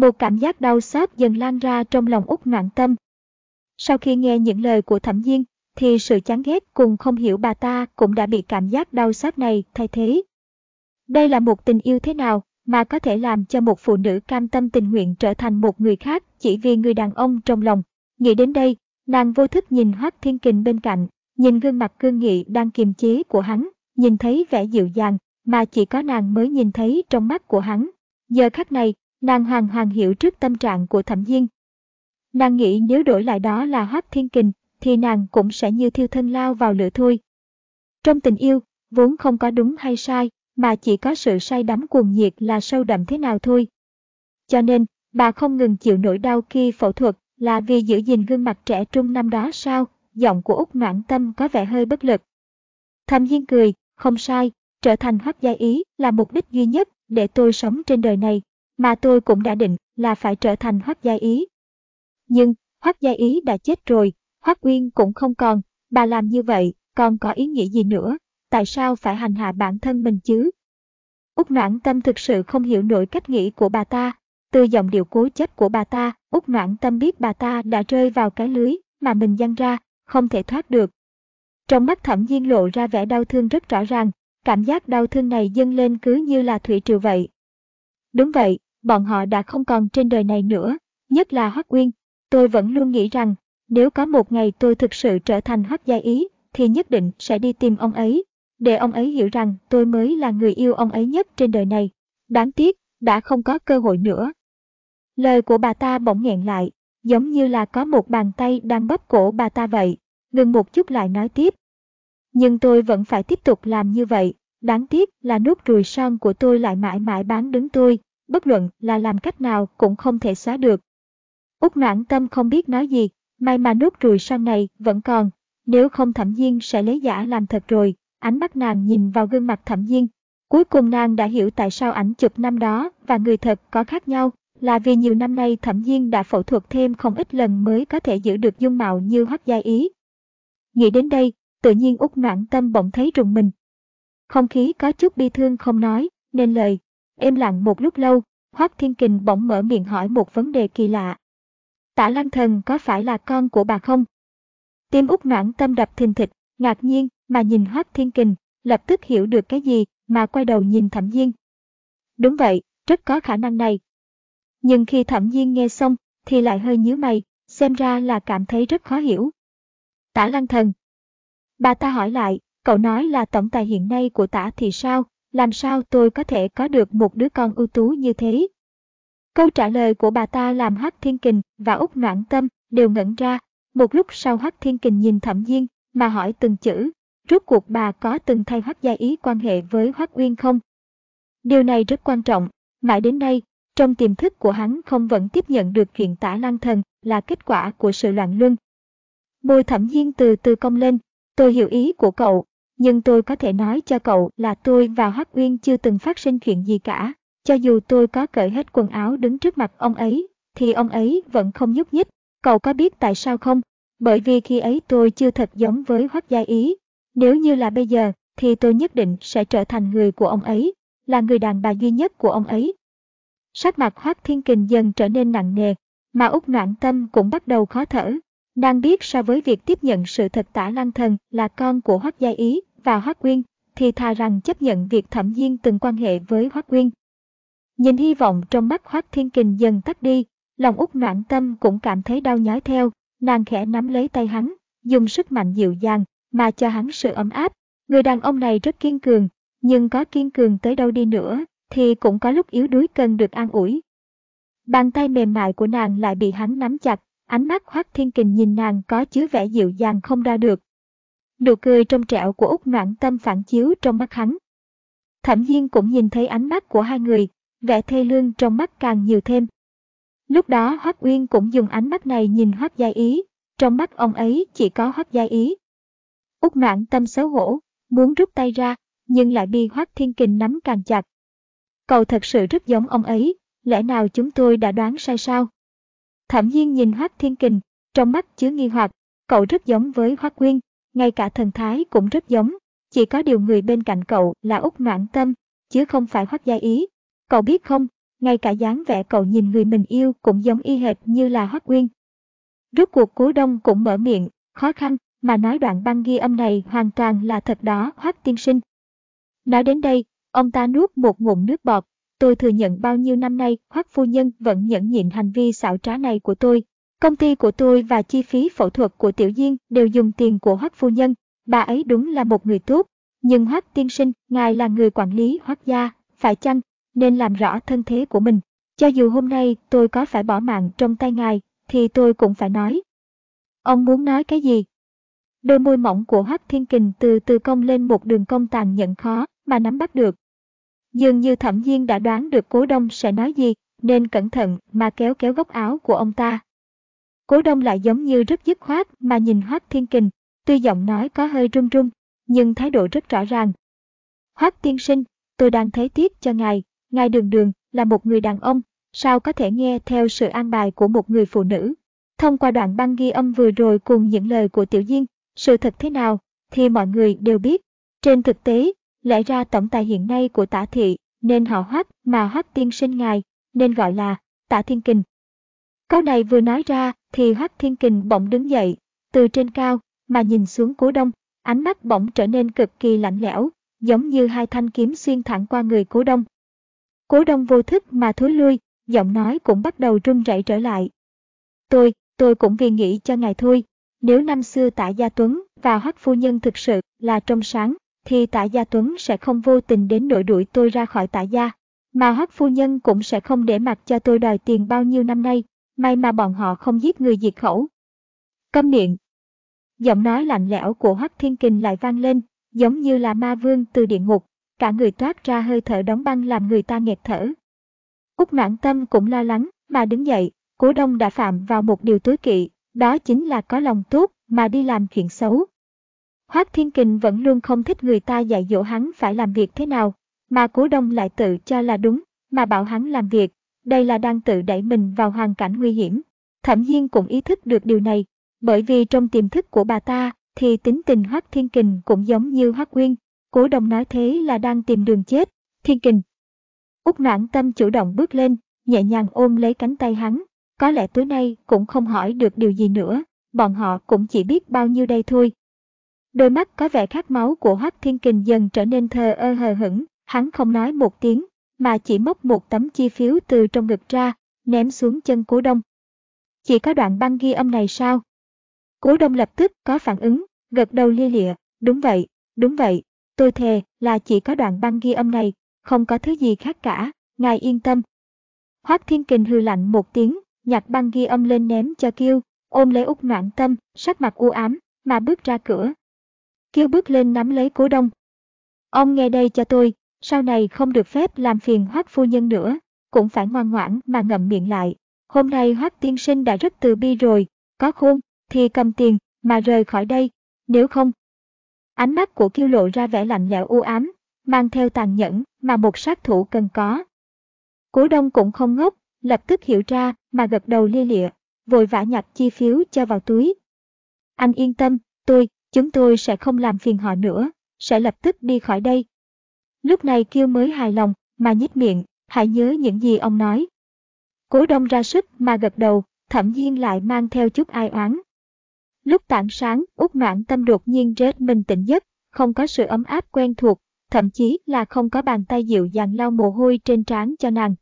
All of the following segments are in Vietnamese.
một cảm giác đau xót dần lan ra trong lòng út Ngoạn tâm. Sau khi nghe những lời của thẩm nhiên, thì sự chán ghét cùng không hiểu bà ta cũng đã bị cảm giác đau xót này thay thế. Đây là một tình yêu thế nào mà có thể làm cho một phụ nữ cam tâm tình nguyện trở thành một người khác chỉ vì người đàn ông trong lòng. Nghĩ đến đây, nàng vô thức nhìn Hoác Thiên Kình bên cạnh, nhìn gương mặt cương nghị đang kiềm chế của hắn, nhìn thấy vẻ dịu dàng mà chỉ có nàng mới nhìn thấy trong mắt của hắn. Giờ khắc này, Nàng hàng hàng hiểu trước tâm trạng của thẩm Diên. Nàng nghĩ nếu đổi lại đó là hát Thiên Kình, thì nàng cũng sẽ như thiêu thân lao vào lửa thôi. Trong tình yêu, vốn không có đúng hay sai, mà chỉ có sự say đắm cuồng nhiệt là sâu đậm thế nào thôi. Cho nên, bà không ngừng chịu nỗi đau khi phẫu thuật là vì giữ gìn gương mặt trẻ trung năm đó sao, giọng của Úc Noãn Tâm có vẻ hơi bất lực. Thẩm Diên cười, không sai, trở thành hoác gia ý là mục đích duy nhất để tôi sống trên đời này, mà tôi cũng đã định là phải trở thành Hoắc Gia Ý. Nhưng, Hoắc Gia Ý đã chết rồi, Hoắc Uyên cũng không còn, bà làm như vậy còn có ý nghĩa gì nữa, tại sao phải hành hạ bản thân mình chứ? Úc Noãn Tâm thực sự không hiểu nổi cách nghĩ của bà ta, từ giọng điệu cố chấp của bà ta, Úc Noãn Tâm biết bà ta đã rơi vào cái lưới mà mình giăng ra, không thể thoát được. Trong mắt thẩm nhiên lộ ra vẻ đau thương rất rõ ràng, cảm giác đau thương này dâng lên cứ như là thủy triều vậy. Đúng vậy, bọn họ đã không còn trên đời này nữa, nhất là Hoắc Uyên. Tôi vẫn luôn nghĩ rằng, nếu có một ngày tôi thực sự trở thành Hoắc Gia Ý, thì nhất định sẽ đi tìm ông ấy, để ông ấy hiểu rằng tôi mới là người yêu ông ấy nhất trên đời này. Đáng tiếc, đã không có cơ hội nữa. Lời của bà ta bỗng nghẹn lại, giống như là có một bàn tay đang bóp cổ bà ta vậy, ngừng một chút lại nói tiếp. Nhưng tôi vẫn phải tiếp tục làm như vậy, đáng tiếc là nút ruồi son của tôi lại mãi mãi bán đứng tôi, bất luận là làm cách nào cũng không thể xóa được. Úc noãn tâm không biết nói gì, may mà nốt ruồi son này vẫn còn, nếu không thẩm nhiên sẽ lấy giả làm thật rồi, ánh mắt nàng nhìn vào gương mặt thẩm nhiên. Cuối cùng nàng đã hiểu tại sao ảnh chụp năm đó và người thật có khác nhau, là vì nhiều năm nay thẩm nhiên đã phẫu thuật thêm không ít lần mới có thể giữ được dung mạo như hoắc gia ý. Nghĩ đến đây, tự nhiên út noãn tâm bỗng thấy rùng mình. Không khí có chút bi thương không nói, nên lời, Im lặng một lúc lâu, Hoác Thiên Kình bỗng mở miệng hỏi một vấn đề kỳ lạ. Tả Lăng Thần có phải là con của bà không? Tim út noãn tâm đập thình thịch, ngạc nhiên mà nhìn Hoác Thiên Kình, lập tức hiểu được cái gì mà quay đầu nhìn Thẩm Diên. Đúng vậy, rất có khả năng này. Nhưng khi Thẩm Diên nghe xong thì lại hơi nhíu mày, xem ra là cảm thấy rất khó hiểu. Tả Lăng Thần. Bà ta hỏi lại, cậu nói là tổng tài hiện nay của tả thì sao, làm sao tôi có thể có được một đứa con ưu tú như thế? Câu trả lời của bà ta làm Hắc Thiên Kình và Úc Noãn Tâm đều ngẩn ra. Một lúc sau Hắc Thiên Kình nhìn Thẩm Diên mà hỏi từng chữ, rốt cuộc bà có từng thay Hoắc gia ý quan hệ với Hoắc Uyên không? Điều này rất quan trọng, mãi đến nay, trong tiềm thức của hắn không vẫn tiếp nhận được chuyện tả lăng thần là kết quả của sự loạn luân. Môi Thẩm Diên từ từ cong lên, tôi hiểu ý của cậu, nhưng tôi có thể nói cho cậu là tôi và Hoắc Uyên chưa từng phát sinh chuyện gì cả. Cho dù tôi có cởi hết quần áo đứng trước mặt ông ấy, thì ông ấy vẫn không nhúc nhích. Cậu có biết tại sao không? Bởi vì khi ấy tôi chưa thật giống với Hoắc Gia Ý. Nếu như là bây giờ, thì tôi nhất định sẽ trở thành người của ông ấy, là người đàn bà duy nhất của ông ấy. Sắc mặt Hoắc Thiên Kình dần trở nên nặng nề, mà Úc Noãn Tâm cũng bắt đầu khó thở. Nàng biết so với việc tiếp nhận sự thật tả lăng thần là con của Hoắc Gia Ý, và Hoắc Quyên, thì thà rằng chấp nhận việc Thẩm Diên từng quan hệ với Hoắc Quyên. Nhìn hy vọng trong mắt Hoắc Thiên Kình dần tắt đi, lòng út noạn tâm cũng cảm thấy đau nhói theo, nàng khẽ nắm lấy tay hắn, dùng sức mạnh dịu dàng mà cho hắn sự ấm áp. Người đàn ông này rất kiên cường, nhưng có kiên cường tới đâu đi nữa thì cũng có lúc yếu đuối cần được an ủi. Bàn tay mềm mại của nàng lại bị hắn nắm chặt, ánh mắt Hoắc Thiên Kình nhìn nàng có chứa vẻ dịu dàng không ra được, Nụ cười trong trẻo của Úc Noãn Tâm phản chiếu trong mắt hắn. Thẩm Diên cũng nhìn thấy ánh mắt của hai người, vẻ thê lương trong mắt càng nhiều thêm. Lúc đó Hoắc Uyên cũng dùng ánh mắt này nhìn Hoắc Gia Ý, trong mắt ông ấy chỉ có Hoắc Gia Ý. Úc Noãn tâm xấu hổ, muốn rút tay ra, nhưng lại bị Hoắc Thiên Kình nắm càng chặt. Cậu thật sự rất giống ông ấy, lẽ nào chúng tôi đã đoán sai sao? Thẩm Diên nhìn Hoắc Thiên Kình, trong mắt chứa nghi hoặc, cậu rất giống với Hoắc Uyên, ngay cả thần thái cũng rất giống, chỉ có điều người bên cạnh cậu là Úc Noãn Tâm, chứ không phải Hoắc Gia Ý. Cậu biết không, ngay cả dáng vẻ cậu nhìn người mình yêu cũng giống y hệt như là Hoắc Uyên. Rốt cuộc Cố Đông cũng mở miệng, khó khăn, mà nói đoạn băng ghi âm này hoàn toàn là thật đó Hoắc tiên sinh. Nói đến đây, ông ta nuốt một ngụm nước bọt, tôi thừa nhận bao nhiêu năm nay Hoắc phu nhân vẫn nhẫn nhịn hành vi xảo trá này của tôi. Công ty của tôi và chi phí phẫu thuật của Tiểu Diên đều dùng tiền của Hoắc phu nhân, bà ấy đúng là một người tốt, nhưng Hoắc tiên sinh, ngài là người quản lý Hoắc gia, phải chăng nên làm rõ thân thế của mình. Cho dù hôm nay tôi có phải bỏ mạng trong tay ngài, thì tôi cũng phải nói. Ông muốn nói cái gì? Đôi môi mỏng của Hoắc Thiên Kình từ từ cong lên một đường cong tàn nhẫn khó mà nắm bắt được. Dường như thẩm nhiên đã đoán được cố đông sẽ nói gì, nên cẩn thận mà kéo kéo góc áo của ông ta. Cố đông lại giống như rất dứt khoát mà nhìn Hoác Thiên Kình, tuy giọng nói có hơi run run, nhưng thái độ rất rõ ràng. Hoác tiên sinh, tôi đang thấy tiếc cho ngài, ngài đường đường là một người đàn ông, sao có thể nghe theo sự an bài của một người phụ nữ. Thông qua đoạn băng ghi âm vừa rồi cùng những lời của Tiểu Diên, sự thật thế nào thì mọi người đều biết. Trên thực tế, lẽ ra tổng tài hiện nay của tả thị nên họ hoác mà hoác tiên sinh ngài nên gọi là tả thiên kình. Câu này vừa nói ra thì hoắc thiên kình bỗng đứng dậy, từ trên cao mà nhìn xuống cố đông, ánh mắt bỗng trở nên cực kỳ lạnh lẽo, giống như hai thanh kiếm xuyên thẳng qua người cố đông. Cố đông vô thức mà thối lui, giọng nói cũng bắt đầu run rẩy trở lại. Tôi, tôi cũng vì nghĩ cho ngài thôi, nếu năm xưa tạ Gia Tuấn và Hoắc Phu Nhân thực sự là trong sáng, thì tạ Gia Tuấn sẽ không vô tình đến nỗi đuổi tôi ra khỏi tạ Gia, mà Hoắc Phu Nhân cũng sẽ không để mặc cho tôi đòi tiền bao nhiêu năm nay, may mà bọn họ không giết người diệt khẩu. Câm miệng. Giọng nói lạnh lẽo của Hoắc Thiên Kình lại vang lên, giống như là ma vương từ địa ngục, cả người toát ra hơi thở đóng băng làm người ta nghẹt thở. Úc noãn tâm cũng lo lắng, mà đứng dậy, cố đông đã phạm vào một điều tối kỵ, đó chính là có lòng tốt mà đi làm chuyện xấu. Hoắc Thiên Kình vẫn luôn không thích người ta dạy dỗ hắn phải làm việc thế nào, mà cố đông lại tự cho là đúng, mà bảo hắn làm việc, đây là đang tự đẩy mình vào hoàn cảnh nguy hiểm. Thẩm Nhiên cũng ý thức được điều này, bởi vì trong tiềm thức của bà ta thì tính tình Hoắc Thiên Kình cũng giống như Hoắc Nguyên, cố Đồng nói thế là đang tìm đường chết. Thiên Kình. Úc noãn tâm chủ động bước lên, nhẹ nhàng ôm lấy cánh tay hắn, có lẽ tối nay cũng không hỏi được điều gì nữa, bọn họ cũng chỉ biết bao nhiêu đây thôi. Đôi mắt có vẻ khát máu của Hoắc Thiên Kình dần trở nên thờ ơ hờ hững, hắn không nói một tiếng, mà chỉ móc một tấm chi phiếu từ trong ngực ra, ném xuống chân Cố Đông. Chỉ có đoạn băng ghi âm này sao? Cố Đông lập tức có phản ứng, gật đầu lia lịa, đúng vậy, đúng vậy, tôi thề là chỉ có đoạn băng ghi âm này, không có thứ gì khác cả, ngài yên tâm. Hoác Thiên Kình hư lạnh một tiếng, nhặt băng ghi âm lên ném cho Kiêu, ôm lấy út noạn tâm, sắc mặt u ám, mà bước ra cửa. Kiêu bước lên nắm lấy cố đông. Ông nghe đây cho tôi, sau này không được phép làm phiền hoác phu nhân nữa, cũng phải ngoan ngoãn mà ngậm miệng lại. Hôm nay hoác tiên sinh đã rất từ bi rồi, có khôn, thì cầm tiền, mà rời khỏi đây, nếu không. Ánh mắt của kiêu lộ ra vẻ lạnh lẽo u ám, mang theo tàn nhẫn mà một sát thủ cần có. Cố đông cũng không ngốc, lập tức hiểu ra mà gật đầu lia lịa, vội vã nhặt chi phiếu cho vào túi. Anh yên tâm, tôi, chúng tôi sẽ không làm phiền họ nữa, sẽ lập tức đi khỏi đây. Lúc này kêu mới hài lòng, mà nhếch miệng, hãy nhớ những gì ông nói. Cố đông ra sức mà gật đầu, thậm nhiên lại mang theo chút ai oán. Lúc tảng sáng, út noãn tâm đột nhiên rết mình tỉnh giấc, không có sự ấm áp quen thuộc, thậm chí là không có bàn tay dịu dàng lau mồ hôi trên trán cho nàng.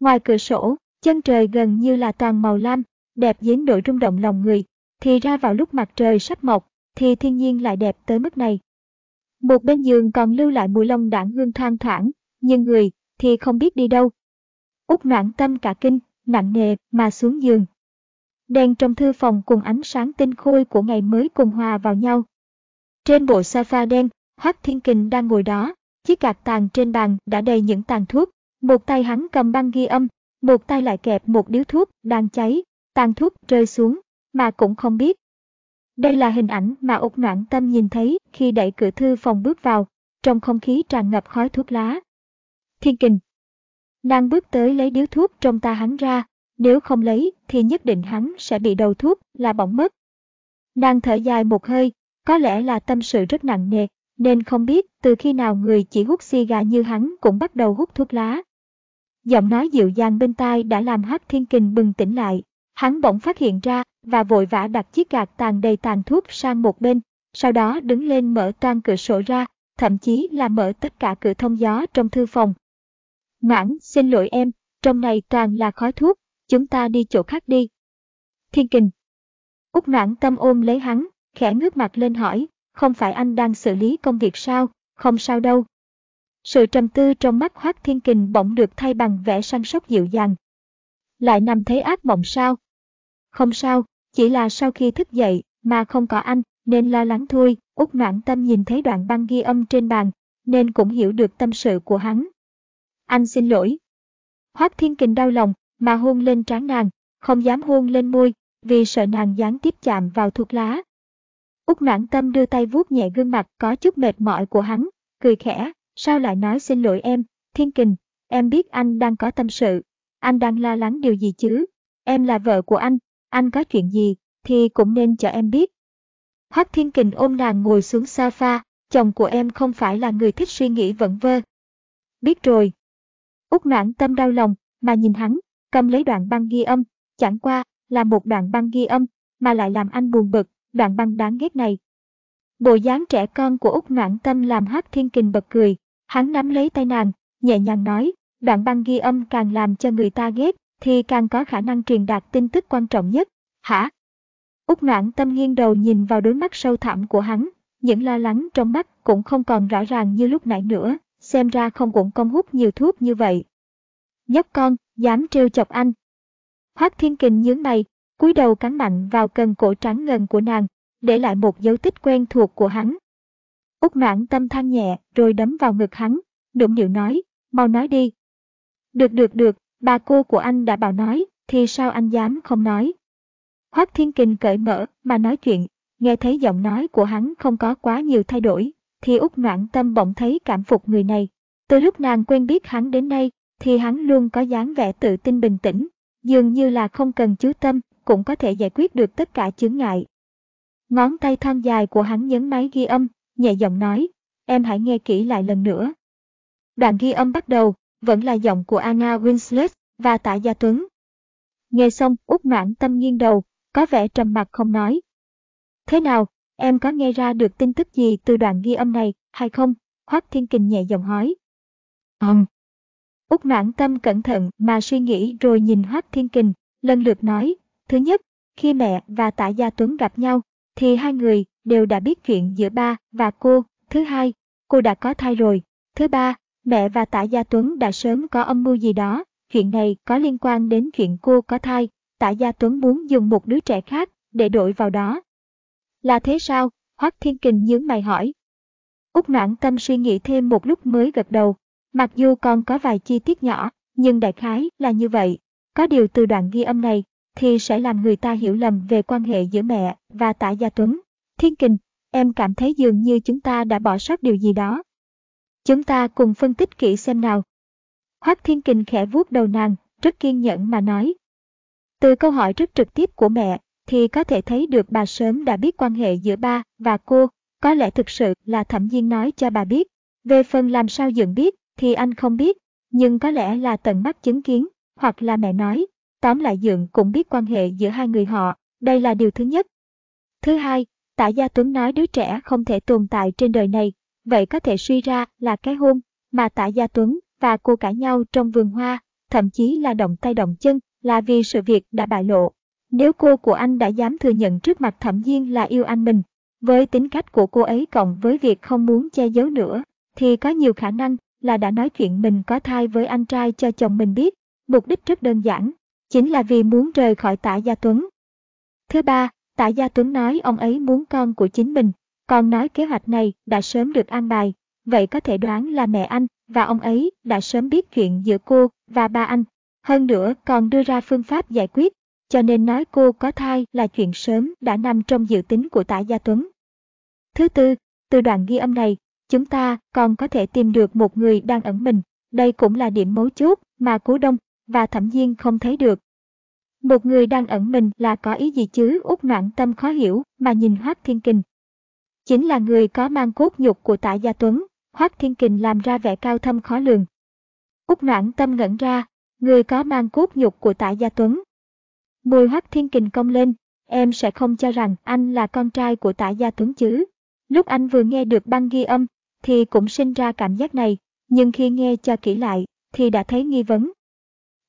Ngoài cửa sổ, chân trời gần như là toàn màu lam, đẹp đến nỗi rung động lòng người, thì ra vào lúc mặt trời sắp mọc, thì thiên nhiên lại đẹp tới mức này. Một bên giường còn lưu lại mùi lông đảng hương thoang thoảng, nhưng người thì không biết đi đâu. Út noãn tâm cả kinh, nặng nề mà xuống giường. Đèn trong thư phòng cùng ánh sáng tinh khôi của ngày mới cùng hòa vào nhau. Trên bộ sofa đen, Hắc Thiên Kình đang ngồi đó, chiếc gạt tàn trên bàn đã đầy những tàn thuốc, một tay hắn cầm băng ghi âm, một tay lại kẹp một điếu thuốc đang cháy, tàn thuốc rơi xuống, mà cũng không biết. Đây là hình ảnh mà Úc Noãn Tâm nhìn thấy khi đẩy cửa thư phòng bước vào, trong không khí tràn ngập khói thuốc lá. Thiên kình. Nàng bước tới lấy điếu thuốc trong ta hắn ra, nếu không lấy thì nhất định hắn sẽ bị đầu thuốc là bỏng mất. Nàng thở dài một hơi, có lẽ là tâm sự rất nặng nề, nên không biết từ khi nào người chỉ hút xì gà như hắn cũng bắt đầu hút thuốc lá. Giọng nói dịu dàng bên tai đã làm hát Thiên Kình bừng tỉnh lại, hắn bỗng phát hiện ra và vội vã đặt chiếc gạt tàn đầy tàn thuốc sang một bên, sau đó đứng lên mở toan cửa sổ ra, thậm chí là mở tất cả cửa thông gió trong thư phòng. Mãn, xin lỗi em, trong này toàn là khói thuốc, chúng ta đi chỗ khác đi. Thiên Kình. Úc mãn tâm ôm lấy hắn, khẽ ngước mặt lên hỏi, không phải anh đang xử lý công việc sao, không sao đâu. Sự trầm tư trong mắt Hoác Thiên Kình bỗng được thay bằng vẻ săn sóc dịu dàng. Lại nằm thấy ác mộng sao? Không sao, chỉ là sau khi thức dậy mà không có anh nên lo lắng thôi. Úc noãn tâm nhìn thấy đoạn băng ghi âm trên bàn nên cũng hiểu được tâm sự của hắn. Anh xin lỗi. Hoác Thiên Kình đau lòng mà hôn lên trán nàng, không dám hôn lên môi vì sợ nàng gián tiếp chạm vào thuốc lá. Úc noãn tâm đưa tay vuốt nhẹ gương mặt có chút mệt mỏi của hắn, cười khẽ, sao lại nói xin lỗi em, Thiên Kình, em biết anh đang có tâm sự, anh đang lo lắng điều gì chứ, em là vợ của anh, anh có chuyện gì thì cũng nên cho em biết. Hoắc Thiên Kình ôm nàng ngồi xuống sofa, chồng của em không phải là người thích suy nghĩ vẩn vơ. Biết rồi. Úc noãn tâm đau lòng, mà nhìn hắn, cầm lấy đoạn băng ghi âm, chẳng qua là một đoạn băng ghi âm, mà lại làm anh buồn bực, đoạn băng đáng ghét này. Bộ dáng trẻ con của Úc Noãn Tâm làm Hắc Thiên Kình bật cười, hắn nắm lấy tay nàng, nhẹ nhàng nói, đoạn băng ghi âm càng làm cho người ta ghét, thì càng có khả năng truyền đạt tin tức quan trọng nhất. Hả? Úc Noãn Tâm nghiêng đầu nhìn vào đôi mắt sâu thẳm của hắn, những lo lắng trong mắt cũng không còn rõ ràng như lúc nãy nữa, xem ra không cũng công hút nhiều thuốc như vậy. Nhóc con, dám trêu chọc anh. Hoác Thiên Kình nhướng mày, cúi đầu cắn mạnh vào cần cổ trắng ngần của nàng, để lại một dấu tích quen thuộc của hắn. Úc noãn tâm than nhẹ rồi đấm vào ngực hắn, nũng nịu nói, mau nói đi. Được được được, bà cô của anh đã bảo nói, thì sao anh dám không nói. Hoác Thiên Kình cởi mở mà nói chuyện, nghe thấy giọng nói của hắn không có quá nhiều thay đổi, thì Úc noãn tâm bỗng thấy cảm phục người này. Từ lúc nàng quen biết hắn đến nay, thì hắn luôn có dáng vẻ tự tin bình tĩnh, dường như là không cần chú tâm, cũng có thể giải quyết được tất cả chướng ngại. Ngón tay thon dài của hắn nhấn máy ghi âm, nhẹ giọng nói, em hãy nghe kỹ lại lần nữa. Đoạn ghi âm bắt đầu, vẫn là giọng của Anna Winslet và Tạ Gia Tuấn. Nghe xong, út Mãn tâm nghiêng đầu, có vẻ trầm mặc không nói. Thế nào, em có nghe ra được tin tức gì từ đoạn ghi âm này, hay không? Hoác Thiên Kình nhẹ giọng hỏi. Ừm. Úc Mãn tâm cẩn thận mà suy nghĩ rồi nhìn Hoác Thiên Kình, lần lượt nói. Thứ nhất, khi mẹ và Tạ Gia Tuấn gặp nhau, thì hai người đều đã biết chuyện giữa ba và cô. Thứ hai, cô đã có thai rồi. Thứ ba, mẹ và Tạ Gia Tuấn đã sớm có âm mưu gì đó. Chuyện này có liên quan đến chuyện cô có thai. Tạ Gia Tuấn muốn dùng một đứa trẻ khác để đổi vào đó. Là thế sao? Hoắc Thiên Kình nhướng mày hỏi. Úc noãn tâm suy nghĩ thêm một lúc mới gật đầu. Mặc dù còn có vài chi tiết nhỏ, nhưng đại khái là như vậy. Có điều từ đoạn ghi âm này, thì sẽ làm người ta hiểu lầm về quan hệ giữa mẹ và Tạ Gia Tuấn. Thiên Kình, em cảm thấy dường như chúng ta đã bỏ sót điều gì đó. Chúng ta cùng phân tích kỹ xem nào. Hoác Thiên Kình khẽ vuốt đầu nàng, rất kiên nhẫn mà nói. Từ câu hỏi rất trực tiếp của mẹ, thì có thể thấy được bà sớm đã biết quan hệ giữa ba và cô, có lẽ thực sự là thẩm viên nói cho bà biết. Về phần làm sao dựng biết, thì anh không biết, nhưng có lẽ là tận mắt chứng kiến, hoặc là mẹ nói, Tóm lại Dượng cũng biết quan hệ giữa hai người họ, đây là điều thứ nhất. Thứ hai, Tả Gia Tuấn nói đứa trẻ không thể tồn tại trên đời này, vậy có thể suy ra là cái hôn mà Tạ Gia Tuấn và cô cãi nhau trong vườn hoa, thậm chí là động tay động chân, là vì sự việc đã bại lộ. Nếu cô của anh đã dám thừa nhận trước mặt thẩm nhiên là yêu anh mình, với tính cách của cô ấy cộng với việc không muốn che giấu nữa, thì có nhiều khả năng là đã nói chuyện mình có thai với anh trai cho chồng mình biết. Mục đích rất đơn giản, chính là vì muốn rời khỏi tả Gia Tuấn. Thứ ba, tả Gia Tuấn nói ông ấy muốn con của chính mình, còn nói kế hoạch này đã sớm được an bài, vậy có thể đoán là mẹ anh và ông ấy đã sớm biết chuyện giữa cô và ba anh. Hơn nữa còn đưa ra phương pháp giải quyết, cho nên nói cô có thai là chuyện sớm đã nằm trong dự tính của tả Gia Tuấn. Thứ tư, từ đoạn ghi âm này, chúng ta còn có thể tìm được một người đang ẩn mình. Đây cũng là điểm mấu chốt mà Cố Đông và Thẩm Diên không thấy được. Một người đang ẩn mình là có ý gì chứ út noạn tâm khó hiểu mà nhìn Hoác Thiên Kình. Chính là người có mang cốt nhục của tạ Gia Tuấn, Hoác Thiên Kình làm ra vẻ cao thâm khó lường. Út noãn tâm ngẩn ra, người có mang cốt nhục của tạ Gia Tuấn. Mùi Hoác Thiên Kình công lên, em sẽ không cho rằng anh là con trai của tạ Gia Tuấn chứ. Lúc anh vừa nghe được băng ghi âm, thì cũng sinh ra cảm giác này, nhưng khi nghe cho kỹ lại, thì đã thấy nghi vấn.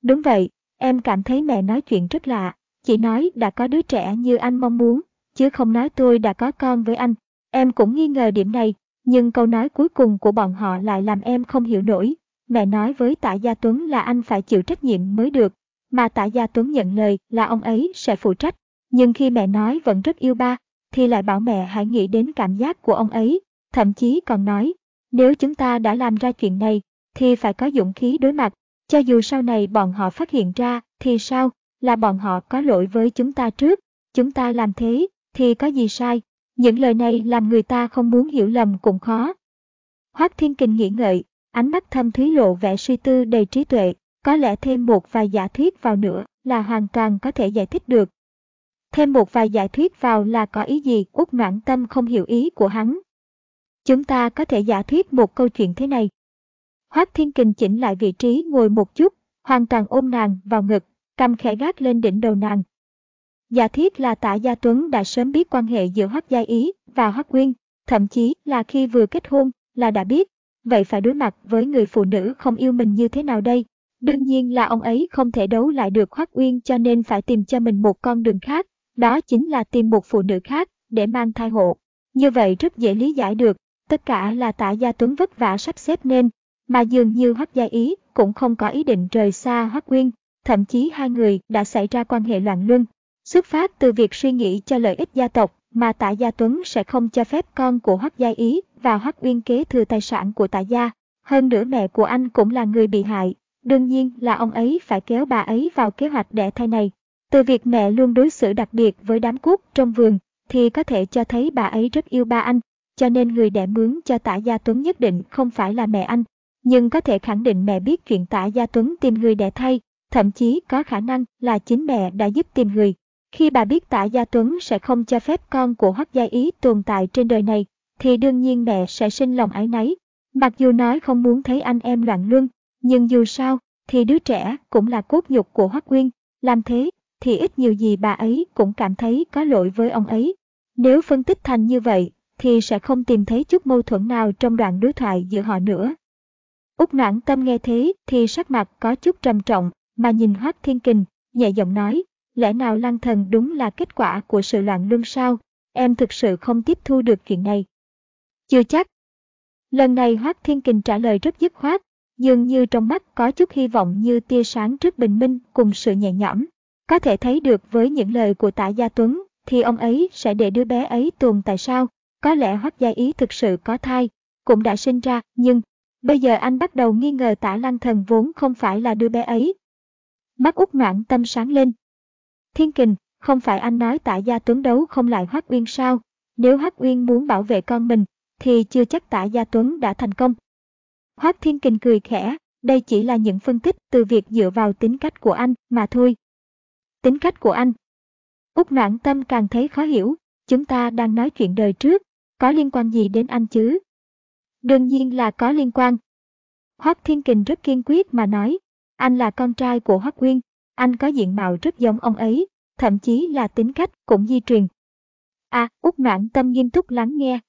Đúng vậy, em cảm thấy mẹ nói chuyện rất lạ, chỉ nói đã có đứa trẻ như anh mong muốn, chứ không nói tôi đã có con với anh. Em cũng nghi ngờ điểm này, nhưng câu nói cuối cùng của bọn họ lại làm em không hiểu nổi. Mẹ nói với tạ Gia Tuấn là anh phải chịu trách nhiệm mới được, mà tạ Gia Tuấn nhận lời là ông ấy sẽ phụ trách. Nhưng khi mẹ nói vẫn rất yêu ba, thì lại bảo mẹ hãy nghĩ đến cảm giác của ông ấy, thậm chí còn nói, nếu chúng ta đã làm ra chuyện này, thì phải có dũng khí đối mặt, cho dù sau này bọn họ phát hiện ra, thì sao, là bọn họ có lỗi với chúng ta trước, chúng ta làm thế, thì có gì sai, những lời này làm người ta không muốn hiểu lầm cũng khó. Hoác Thiên Kình nghĩ ngợi, ánh mắt thâm thúy lộ vẻ suy tư đầy trí tuệ, có lẽ thêm một vài giả thuyết vào nữa là hoàn toàn có thể giải thích được, Thêm một vài giải thuyết vào là có ý gì út noãn tâm không hiểu ý của hắn. Chúng ta có thể giả thuyết một câu chuyện thế này. Hoác Thiên Kình chỉnh lại vị trí ngồi một chút, hoàn toàn ôm nàng vào ngực, cầm khẽ gác lên đỉnh đầu nàng. Giả thiết là tạ Gia Tuấn đã sớm biết quan hệ giữa Hoắc Gia Ý và Hoắc Nguyên, thậm chí là khi vừa kết hôn là đã biết, vậy phải đối mặt với người phụ nữ không yêu mình như thế nào đây? Đương nhiên là ông ấy không thể đấu lại được Hoắc Uyên cho nên phải tìm cho mình một con đường khác, đó chính là tìm một phụ nữ khác để mang thai hộ. Như vậy rất dễ lý giải được, tất cả là tạ gia tuấn vất vả sắp xếp nên, mà dường như Hoắc Gia Ý cũng không có ý định rời xa Hoắc Nguyên, thậm chí hai người đã xảy ra quan hệ loạn luân. Xuất phát từ việc suy nghĩ cho lợi ích gia tộc mà tạ gia Tuấn sẽ không cho phép con của Hoắc Gia Ý và Hoắc Uyên kế thừa tài sản của tạ gia. Hơn nữa mẹ của anh cũng là người bị hại, đương nhiên là ông ấy phải kéo bà ấy vào kế hoạch đẻ thai này. Từ việc mẹ luôn đối xử đặc biệt với đám cuốc trong vườn, thì có thể cho thấy bà ấy rất yêu ba anh, cho nên người đẻ mướn cho Tạ Gia Tuấn nhất định không phải là mẹ anh. Nhưng có thể khẳng định mẹ biết chuyện Tạ Gia Tuấn tìm người đẻ thay, thậm chí có khả năng là chính mẹ đã giúp tìm người. Khi bà biết tả Gia Tuấn sẽ không cho phép con của Hoắc Gia Ý tồn tại trên đời này, thì đương nhiên mẹ sẽ sinh lòng ái náy. Mặc dù nói không muốn thấy anh em loạn luân, nhưng dù sao, thì đứa trẻ cũng là cốt nhục của Hoắc Nguyên, làm thế thì ít nhiều gì bà ấy cũng cảm thấy có lỗi với ông ấy. Nếu phân tích thành như vậy, thì sẽ không tìm thấy chút mâu thuẫn nào trong đoạn đối thoại giữa họ nữa. Úc noãn tâm nghe thế thì sắc mặt có chút trầm trọng, mà nhìn Hoác Thiên Kình, nhẹ giọng nói, lẽ nào lăng thần đúng là kết quả của sự loạn luân sao, em thực sự không tiếp thu được chuyện này. Chưa chắc. Lần này Hoác Thiên Kình trả lời rất dứt khoát, dường như trong mắt có chút hy vọng như tia sáng trước bình minh cùng sự nhẹ nhõm. Có thể thấy được với những lời của tạ Gia Tuấn, thì ông ấy sẽ để đứa bé ấy tồn tại sao? Có lẽ Hoắc Gia Ý thực sự có thai, cũng đã sinh ra, nhưng bây giờ anh bắt đầu nghi ngờ tạ lăng thần vốn không phải là đứa bé ấy. Mắt út noãn tâm sáng lên. Thiên kình, không phải anh nói tả Gia Tuấn đấu không lại Hoắc Uyên sao? Nếu Hoắc Uyên muốn bảo vệ con mình, thì chưa chắc tả Gia Tuấn đã thành công. Hoắc Thiên Kình cười khẽ, đây chỉ là những phân tích từ việc dựa vào tính cách của anh mà thôi tính cách của anh. Úc noãn tâm càng thấy khó hiểu, chúng ta đang nói chuyện đời trước, có liên quan gì đến anh chứ? Đương nhiên là có liên quan. Hoắc Thiên Kình rất kiên quyết mà nói, anh là con trai của Hoắc Uyên, anh có diện mạo rất giống ông ấy, thậm chí là tính cách cũng di truyền. À, Úc noãn tâm nghiêm túc lắng nghe.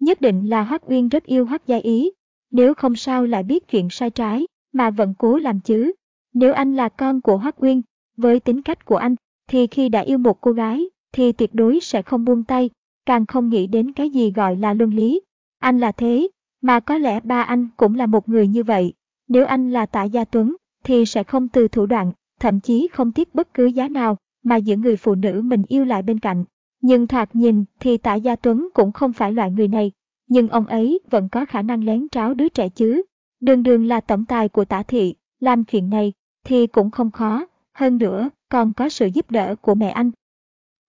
Nhất định là Hoác Uyên rất yêu Hoác Gia Ý, nếu không sao lại biết chuyện sai trái, mà vẫn cố làm chứ. Nếu anh là con của Hoác Uyên, với tính cách của anh, thì khi đã yêu một cô gái, thì tuyệt đối sẽ không buông tay, càng không nghĩ đến cái gì gọi là luân lý. Anh là thế, mà có lẽ ba anh cũng là một người như vậy. Nếu anh là tạ gia tuấn, thì sẽ không từ thủ đoạn, thậm chí không tiếc bất cứ giá nào, mà giữ người phụ nữ mình yêu lại bên cạnh. Nhưng thoạt nhìn thì tạ gia tuấn cũng không phải loại người này, nhưng ông ấy vẫn có khả năng lén tráo đứa trẻ chứ. Đường đường là tổng tài của tả thị, làm chuyện này thì cũng không khó, hơn nữa còn có sự giúp đỡ của mẹ anh.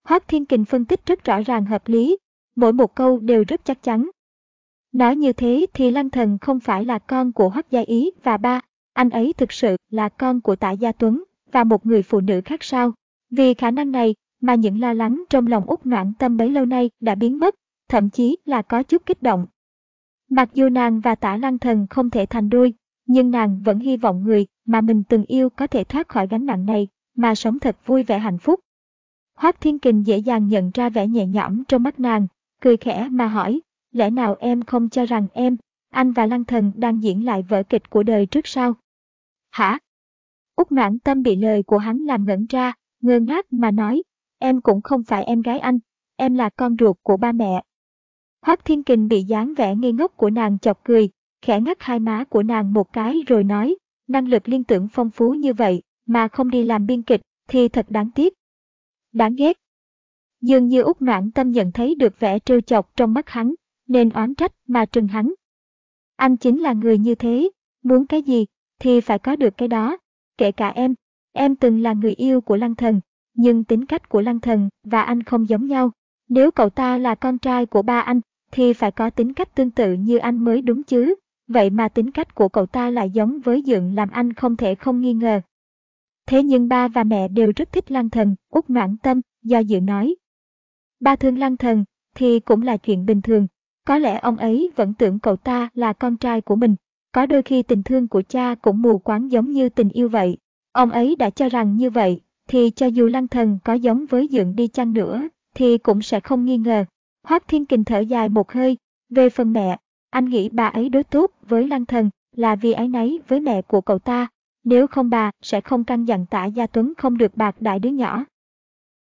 Hoác Thiên Kình phân tích rất rõ ràng hợp lý, mỗi một câu đều rất chắc chắn. Nói như thế thì Lăng Thần không phải là con của Hoác Gia Ý và ba, anh ấy thực sự là con của Tạ Gia Tuấn và một người phụ nữ khác sao? Vì khả năng này mà những lo lắng trong lòng út noãn tâm bấy lâu nay đã biến mất, thậm chí là có chút kích động. Mặc dù nàng và tả Lăng Thần không thể thành đôi, nhưng nàng vẫn hy vọng người mà mình từng yêu có thể thoát khỏi gánh nặng này, mà sống thật vui vẻ hạnh phúc. Hoác Thiên Kình dễ dàng nhận ra vẻ nhẹ nhõm trong mắt nàng, cười khẽ mà hỏi, lẽ nào em không cho rằng em, anh và Lăng Thần đang diễn lại vở kịch của đời trước sao? Hả? Úc noãn tâm bị lời của hắn làm ngẩn ra, ngơ ngác mà nói, em cũng không phải em gái anh, em là con ruột của ba mẹ. Hoác Thiên Kình bị dáng vẻ ngây ngốc của nàng chọc cười, khẽ ngắt hai má của nàng một cái rồi nói, năng lực liên tưởng phong phú như vậy mà không đi làm biên kịch thì thật đáng tiếc. Đáng ghét. Dường như Úc noãn tâm nhận thấy được vẻ trêu chọc trong mắt hắn, nên oán trách mà trừng hắn. Anh chính là người như thế, muốn cái gì thì phải có được cái đó, kể cả em. Em từng là người yêu của Lăng Thần, nhưng tính cách của Lăng Thần và anh không giống nhau. Nếu cậu ta là con trai của ba anh, thì phải có tính cách tương tự như anh mới đúng chứ. Vậy mà tính cách của cậu ta lại giống với dượng làm anh không thể không nghi ngờ. Thế nhưng ba và mẹ đều rất thích Lăng Thần, út noãn tâm, do dự nói. Ba thương Lăng Thần, thì cũng là chuyện bình thường. Có lẽ ông ấy vẫn tưởng cậu ta là con trai của mình. Có đôi khi tình thương của cha cũng mù quáng giống như tình yêu vậy. Ông ấy đã cho rằng như vậy, thì cho dù Lăng Thần có giống với dượng đi chăng nữa, thì cũng sẽ không nghi ngờ. Hoác Thiên Kình thở dài một hơi, về phần mẹ, anh nghĩ bà ấy đối tốt với Lăng Thần là vì ái nấy với mẹ của cậu ta, nếu không bà sẽ không căn dặn tả Gia Tuấn không được bạc đại đứa nhỏ.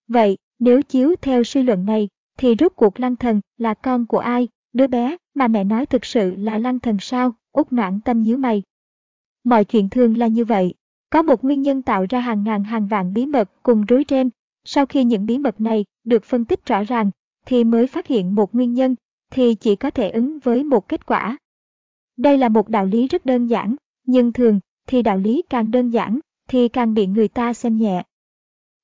Vậy, nếu chiếu theo suy luận này, thì rốt cuộc Lăng Thần là con của ai, đứa bé mà mẹ nói thực sự là Lăng Thần sao, út noãn tâm nhíu mày. Mọi chuyện thường là như vậy, có một nguyên nhân tạo ra hàng ngàn hàng vạn bí mật cùng rối ren. Sau khi những bí mật này được phân tích rõ ràng, thì mới phát hiện một nguyên nhân, thì chỉ có thể ứng với một kết quả. Đây là một đạo lý rất đơn giản, nhưng thường thì đạo lý càng đơn giản thì càng bị người ta xem nhẹ.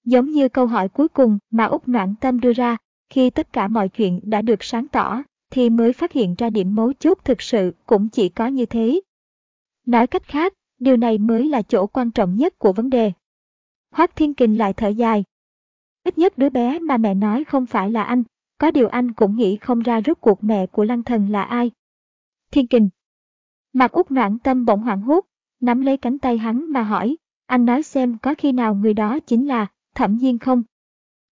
Giống như câu hỏi cuối cùng mà Úc Noãn Tâm đưa ra, khi tất cả mọi chuyện đã được sáng tỏ, thì mới phát hiện ra điểm mấu chốt thực sự cũng chỉ có như thế. Nói cách khác, điều này mới là chỗ quan trọng nhất của vấn đề. Hoác Thiên Kình lại thở dài. Ít nhất đứa bé mà mẹ nói không phải là anh, có điều anh cũng nghĩ không ra rốt cuộc mẹ của Lăng Thần là ai. Thiên Kình. Mặt út noãn tâm bỗng hoảng hốt, nắm lấy cánh tay hắn mà hỏi, anh nói xem có khi nào người đó chính là Thẩm Nhiên không?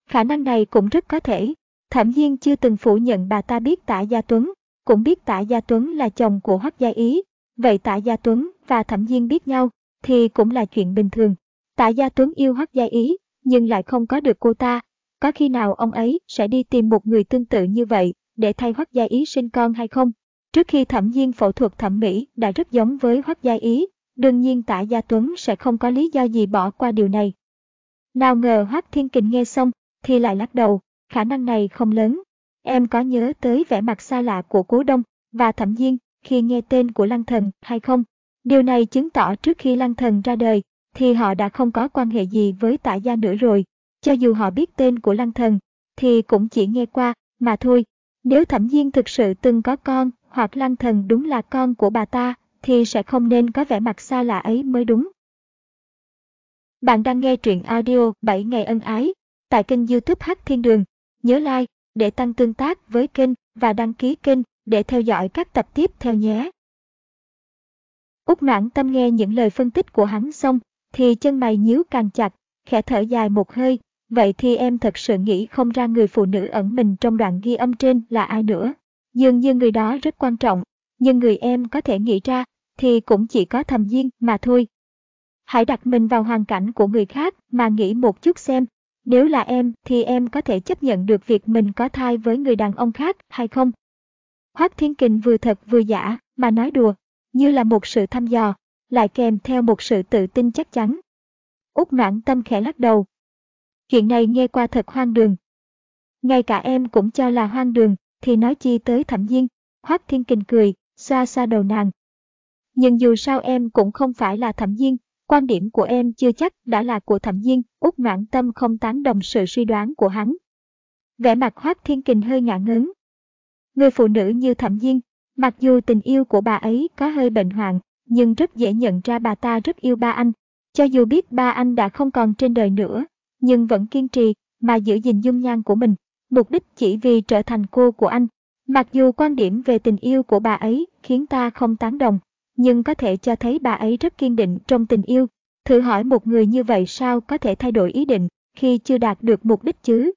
Khả năng này cũng rất có thể. Thẩm Nhiên chưa từng phủ nhận bà ta biết Tạ Gia Tuấn, cũng biết Tạ Gia Tuấn là chồng của Hoắc Gia Ý. Vậy Tạ Gia Tuấn và Thẩm Nhiên biết nhau thì cũng là chuyện bình thường. Tạ Gia Tuấn yêu Hoắc Gia Ý, nhưng lại không có được cô ta. Có khi nào ông ấy sẽ đi tìm một người tương tự như vậy để thay Hoắc Gia Ý sinh con hay không? Trước khi Thẩm Nhiên phẫu thuật thẩm mỹ đã rất giống với Hoắc Gia Ý, đương nhiên Tạ Gia Tuấn sẽ không có lý do gì bỏ qua điều này. Nào ngờ Hoắc Thiên Kình nghe xong thì lại lắc đầu, khả năng này không lớn. Em có nhớ tới vẻ mặt xa lạ của Cố Đông và Thẩm Diên khi nghe tên của Lăng Thần hay không? Điều này chứng tỏ trước khi Lăng Thần ra đời thì họ đã không có quan hệ gì với Tạ Gia nữa rồi. Cho dù họ biết tên của Lăng Thần thì cũng chỉ nghe qua mà thôi. Nếu Thẩm Diên thực sự từng có con hoặc Lăng Thần đúng là con của bà ta thì sẽ không nên có vẻ mặt xa lạ ấy mới đúng. Bạn đang nghe truyện audio 7 ngày ân ái tại kênh youtube Hát Thiên Đường. Nhớ like để tăng tương tác với kênh và đăng ký kênh để theo dõi các tập tiếp theo nhé. Úc noãn tâm nghe những lời phân tích của hắn xong, thì chân mày nhíu càng chặt, khẽ thở dài một hơi, vậy thì em thật sự nghĩ không ra người phụ nữ ẩn mình trong đoạn ghi âm trên là ai nữa. Dường như người đó rất quan trọng, nhưng người em có thể nghĩ ra thì cũng chỉ có thầm duyên mà thôi. Hãy đặt mình vào hoàn cảnh của người khác mà nghĩ một chút xem, nếu là em thì em có thể chấp nhận được việc mình có thai với người đàn ông khác hay không? Hoác Thiên Kình vừa thật vừa giả mà nói đùa, như là một sự thăm dò, lại kèm theo một sự tự tin chắc chắn. Úc noãn tâm khẽ lắc đầu. Chuyện này nghe qua thật hoang đường. Ngay cả em cũng cho là hoang đường, thì nói chi tới thẩm nhiên. Hoác Thiên Kình cười, xa xa đầu nàng, nhưng dù sao em cũng không phải là thẩm nhiên, Quan điểm của em chưa chắc đã là của thẩm nhiên, Út Noãn Tâm không tán đồng sự suy đoán của hắn. Vẻ mặt Hoác Thiên Kình hơi ngạ ngớn. Người phụ nữ như thẩm nhiên, mặc dù tình yêu của bà ấy có hơi bệnh hoạn, nhưng rất dễ nhận ra bà ta rất yêu ba anh. Cho dù biết ba anh đã không còn trên đời nữa, nhưng vẫn kiên trì mà giữ gìn dung nhan của mình, mục đích chỉ vì trở thành cô của anh. Mặc dù quan điểm về tình yêu của bà ấy khiến ta không tán đồng, nhưng có thể cho thấy bà ấy rất kiên định trong tình yêu. Thử hỏi một người như vậy sao có thể thay đổi ý định khi chưa đạt được mục đích chứ?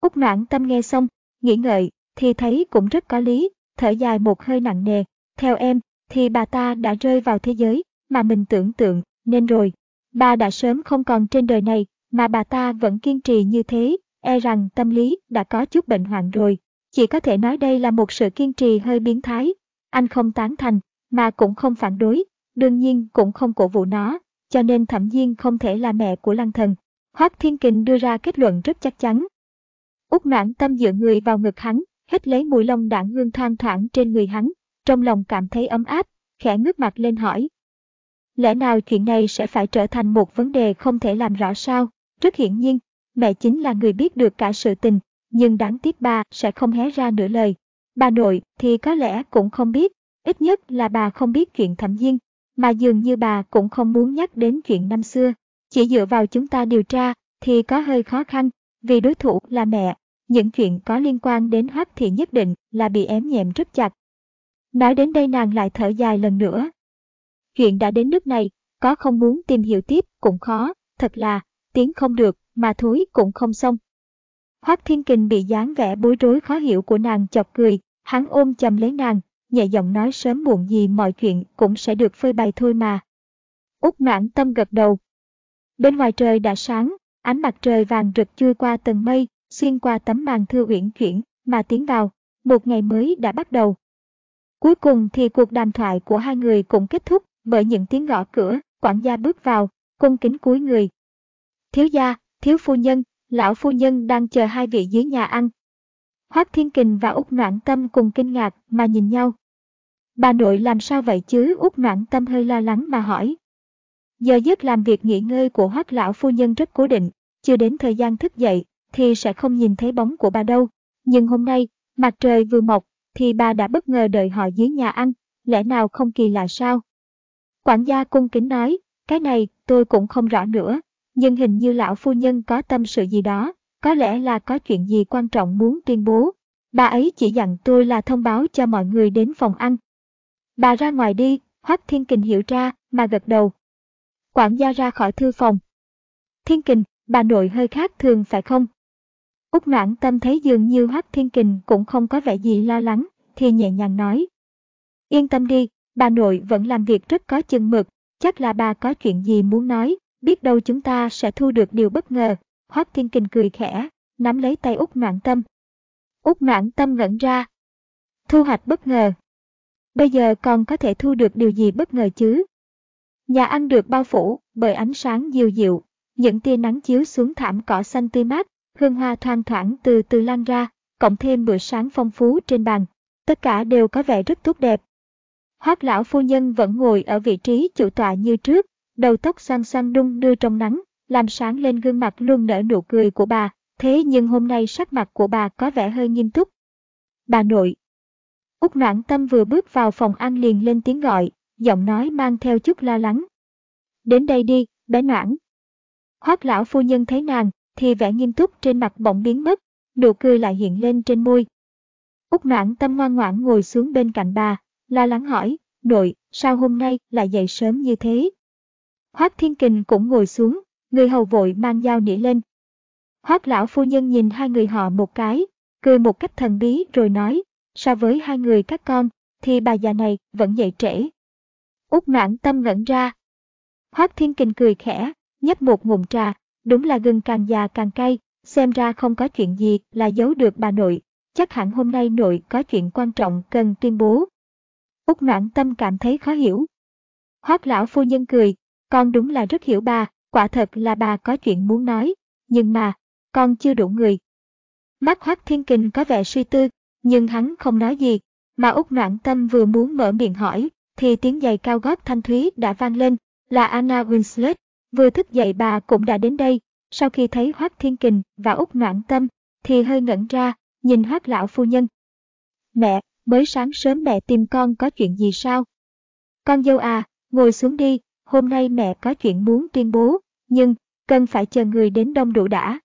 Úc noãn tâm nghe xong, nghĩ ngợi, thì thấy cũng rất có lý, thở dài một hơi nặng nề. Theo em, thì bà ta đã rơi vào thế giới mà mình tưởng tượng, nên rồi. Bà đã sớm không còn trên đời này, mà bà ta vẫn kiên trì như thế, e rằng tâm lý đã có chút bệnh hoạn rồi. Chỉ có thể nói đây là một sự kiên trì hơi biến thái. Anh không tán thành, mà cũng không phản đối, đương nhiên cũng không cổ vũ nó, cho nên thẩm nhiên không thể là mẹ của lăng thần. Hoác Thiên Kình đưa ra kết luận rất chắc chắn. Úc noãn tâm dựa người vào ngực hắn, hít lấy mùi lông đạn hương thoang thoảng trên người hắn, trong lòng cảm thấy ấm áp, khẽ ngước mặt lên hỏi. Lẽ nào chuyện này sẽ phải trở thành một vấn đề không thể làm rõ sao? Rất hiển nhiên, mẹ chính là người biết được cả sự tình, nhưng đáng tiếc bà sẽ không hé ra nửa lời. Bà nội thì có lẽ cũng không biết, ít nhất là bà không biết chuyện thẩm diên, mà dường như bà cũng không muốn nhắc đến chuyện năm xưa. Chỉ dựa vào chúng ta điều tra thì có hơi khó khăn, vì đối thủ là mẹ, những chuyện có liên quan đến Hoắc thì nhất định là bị ém nhẹm rất chặt. Nói đến đây nàng lại thở dài lần nữa. Chuyện đã đến nước này, có không muốn tìm hiểu tiếp cũng khó, thật là, tiếng không được, mà thối cũng không xong. Hoắc Thiên Kình bị dáng vẻ bối rối khó hiểu của nàng chọc cười, hắn ôm chầm lấy nàng, nhẹ giọng nói sớm muộn gì mọi chuyện cũng sẽ được phơi bày thôi mà. Út noãn tâm gật đầu. Bên ngoài trời đã sáng, ánh mặt trời vàng rực chui qua tầng mây, xuyên qua tấm màn thư uyển chuyển, mà tiến vào, một ngày mới đã bắt đầu. Cuối cùng thì cuộc đàm thoại của hai người cũng kết thúc bởi những tiếng gõ cửa, quản gia bước vào, cung kính cúi người. Thiếu gia, thiếu phu nhân, lão phu nhân đang chờ hai vị dưới nhà ăn. Hoác Thiên Kình và Úc Noãn Tâm cùng kinh ngạc mà nhìn nhau. Bà nội làm sao vậy chứ? Úc Noãn Tâm hơi lo lắng mà hỏi. Giờ giấc làm việc nghỉ ngơi của Hoác lão phu nhân rất cố định, chưa đến thời gian thức dậy thì sẽ không nhìn thấy bóng của bà đâu. Nhưng hôm nay, mặt trời vừa mọc thì bà đã bất ngờ đợi họ dưới nhà ăn, lẽ nào không kỳ lạ sao? Quản gia cung kính nói, cái này tôi cũng không rõ nữa, nhưng hình như lão phu nhân có tâm sự gì đó, có lẽ là có chuyện gì quan trọng muốn tuyên bố. Bà ấy chỉ dặn tôi là thông báo cho mọi người đến phòng ăn. Bà ra ngoài đi, Hoắc Thiên Kình hiểu ra, mà gật đầu. Quản gia ra khỏi thư phòng. Thiên Kình, bà nội hơi khác thường phải không? Úc noãn tâm thấy dường như Hoắc Thiên Kình cũng không có vẻ gì lo lắng, thì nhẹ nhàng nói. Yên tâm đi, bà nội vẫn làm việc rất có chừng mực, chắc là bà có chuyện gì muốn nói, biết đâu chúng ta sẽ thu được điều bất ngờ. Hoác Thiên Kình cười khẽ, nắm lấy tay Úc Noãn Tâm. Úc Noãn Tâm ngẩn ra. Thu hoạch bất ngờ. Bây giờ còn có thể thu được điều gì bất ngờ chứ? Nhà ăn được bao phủ bởi ánh sáng dịu dịu, những tia nắng chiếu xuống thảm cỏ xanh tươi mát, hương hoa thoang thoảng từ từ lan ra, cộng thêm bữa sáng phong phú trên bàn. Tất cả đều có vẻ rất tốt đẹp. Hoác lão phu nhân vẫn ngồi ở vị trí chủ tọa như trước, đầu tóc xoăn xoăn đung đưa trong nắng, làm sáng lên gương mặt luôn nở nụ cười của bà, thế nhưng hôm nay sắc mặt của bà có vẻ hơi nghiêm túc. Bà nội. Úc noãn tâm vừa bước vào phòng ăn liền lên tiếng gọi, giọng nói mang theo chút lo lắng. Đến đây đi, bé noãn. Hoác lão phu nhân thấy nàng, thì vẻ nghiêm túc trên mặt bỗng biến mất, nụ cười lại hiện lên trên môi. Úc noãn tâm ngoan ngoãn ngồi xuống bên cạnh bà, lo lắng hỏi, nội, sao hôm nay lại dậy sớm như thế? Hoác Thiên Kình cũng ngồi xuống, người hầu vội mang dao nỉ lên. Hoác lão phu nhân nhìn hai người họ một cái, cười một cách thần bí rồi nói, so với hai người các con, thì bà già này vẫn dậy trễ. Út noãn tâm ngẩn ra. Hoác Thiên Kình cười khẽ, nhấp một ngụm trà, đúng là gừng càng già càng cay, xem ra không có chuyện gì là giấu được bà nội, chắc hẳn hôm nay nội có chuyện quan trọng cần tuyên bố. Út noãn tâm cảm thấy khó hiểu. Hoác lão phu nhân cười, con đúng là rất hiểu bà, quả thật là bà có chuyện muốn nói, nhưng mà, con chưa đủ người. Mắt Hoác Thiên Kình có vẻ suy tư, nhưng hắn không nói gì, mà Úc Noãn Tâm vừa muốn mở miệng hỏi, thì tiếng giày cao gót thanh thúy đã vang lên, là Anna Winslet. Vừa thức dậy bà cũng đã đến đây, sau khi thấy Hoác Thiên Kình và Úc Noãn Tâm, thì hơi ngẩn ra, nhìn Hoác lão phu nhân. Mẹ, mới sáng sớm mẹ tìm con có chuyện gì sao? Con dâu à, ngồi xuống đi, hôm nay mẹ có chuyện muốn tuyên bố, nhưng cần phải chờ người đến đông đủ đã.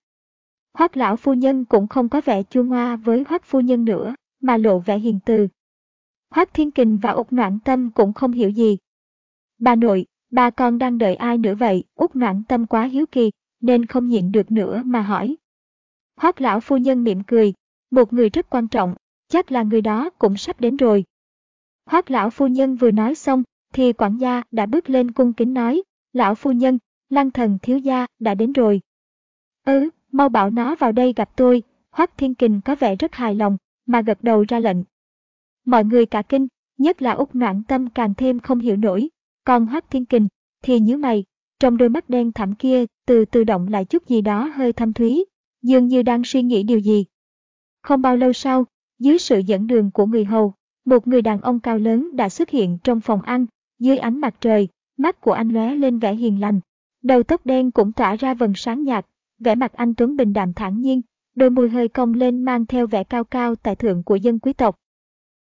Hoắc lão phu nhân cũng không có vẻ chua ngoa với Hoắc phu nhân nữa, mà lộ vẻ hiền từ. Hoắc Thiên Kình và Úc Noãn Tâm cũng không hiểu gì. Bà nội, bà con đang đợi ai nữa vậy? Úc Noãn Tâm quá hiếu kỳ, nên không nhịn được nữa mà hỏi. Hoắc lão phu nhân mỉm cười, một người rất quan trọng, chắc là người đó cũng sắp đến rồi. Hoắc lão phu nhân vừa nói xong, thì quản gia đã bước lên cung kính nói, lão phu nhân, lăng thần thiếu gia đã đến rồi. Ừ, mau bảo nó vào đây gặp tôi, Hoắc Thiên Kình có vẻ rất hài lòng, mà gật đầu ra lệnh. Mọi người cả kinh, nhất là Úc Noãn Tâm càng thêm không hiểu nổi, còn Hoắc Thiên Kình thì nhíu mày, trong đôi mắt đen thẳm kia từ từ động lại chút gì đó hơi thâm thúy, dường như đang suy nghĩ điều gì. Không bao lâu sau, dưới sự dẫn đường của người hầu, một người đàn ông cao lớn đã xuất hiện trong phòng ăn, dưới ánh mặt trời, mắt của anh lóe lên vẻ hiền lành. Đầu tóc đen cũng tỏa ra vầng sáng nhạt, vẻ mặt anh Tuấn bình đạm thản nhiên, đôi môi hơi cong lên mang theo vẻ cao cao tại thượng của dân quý tộc.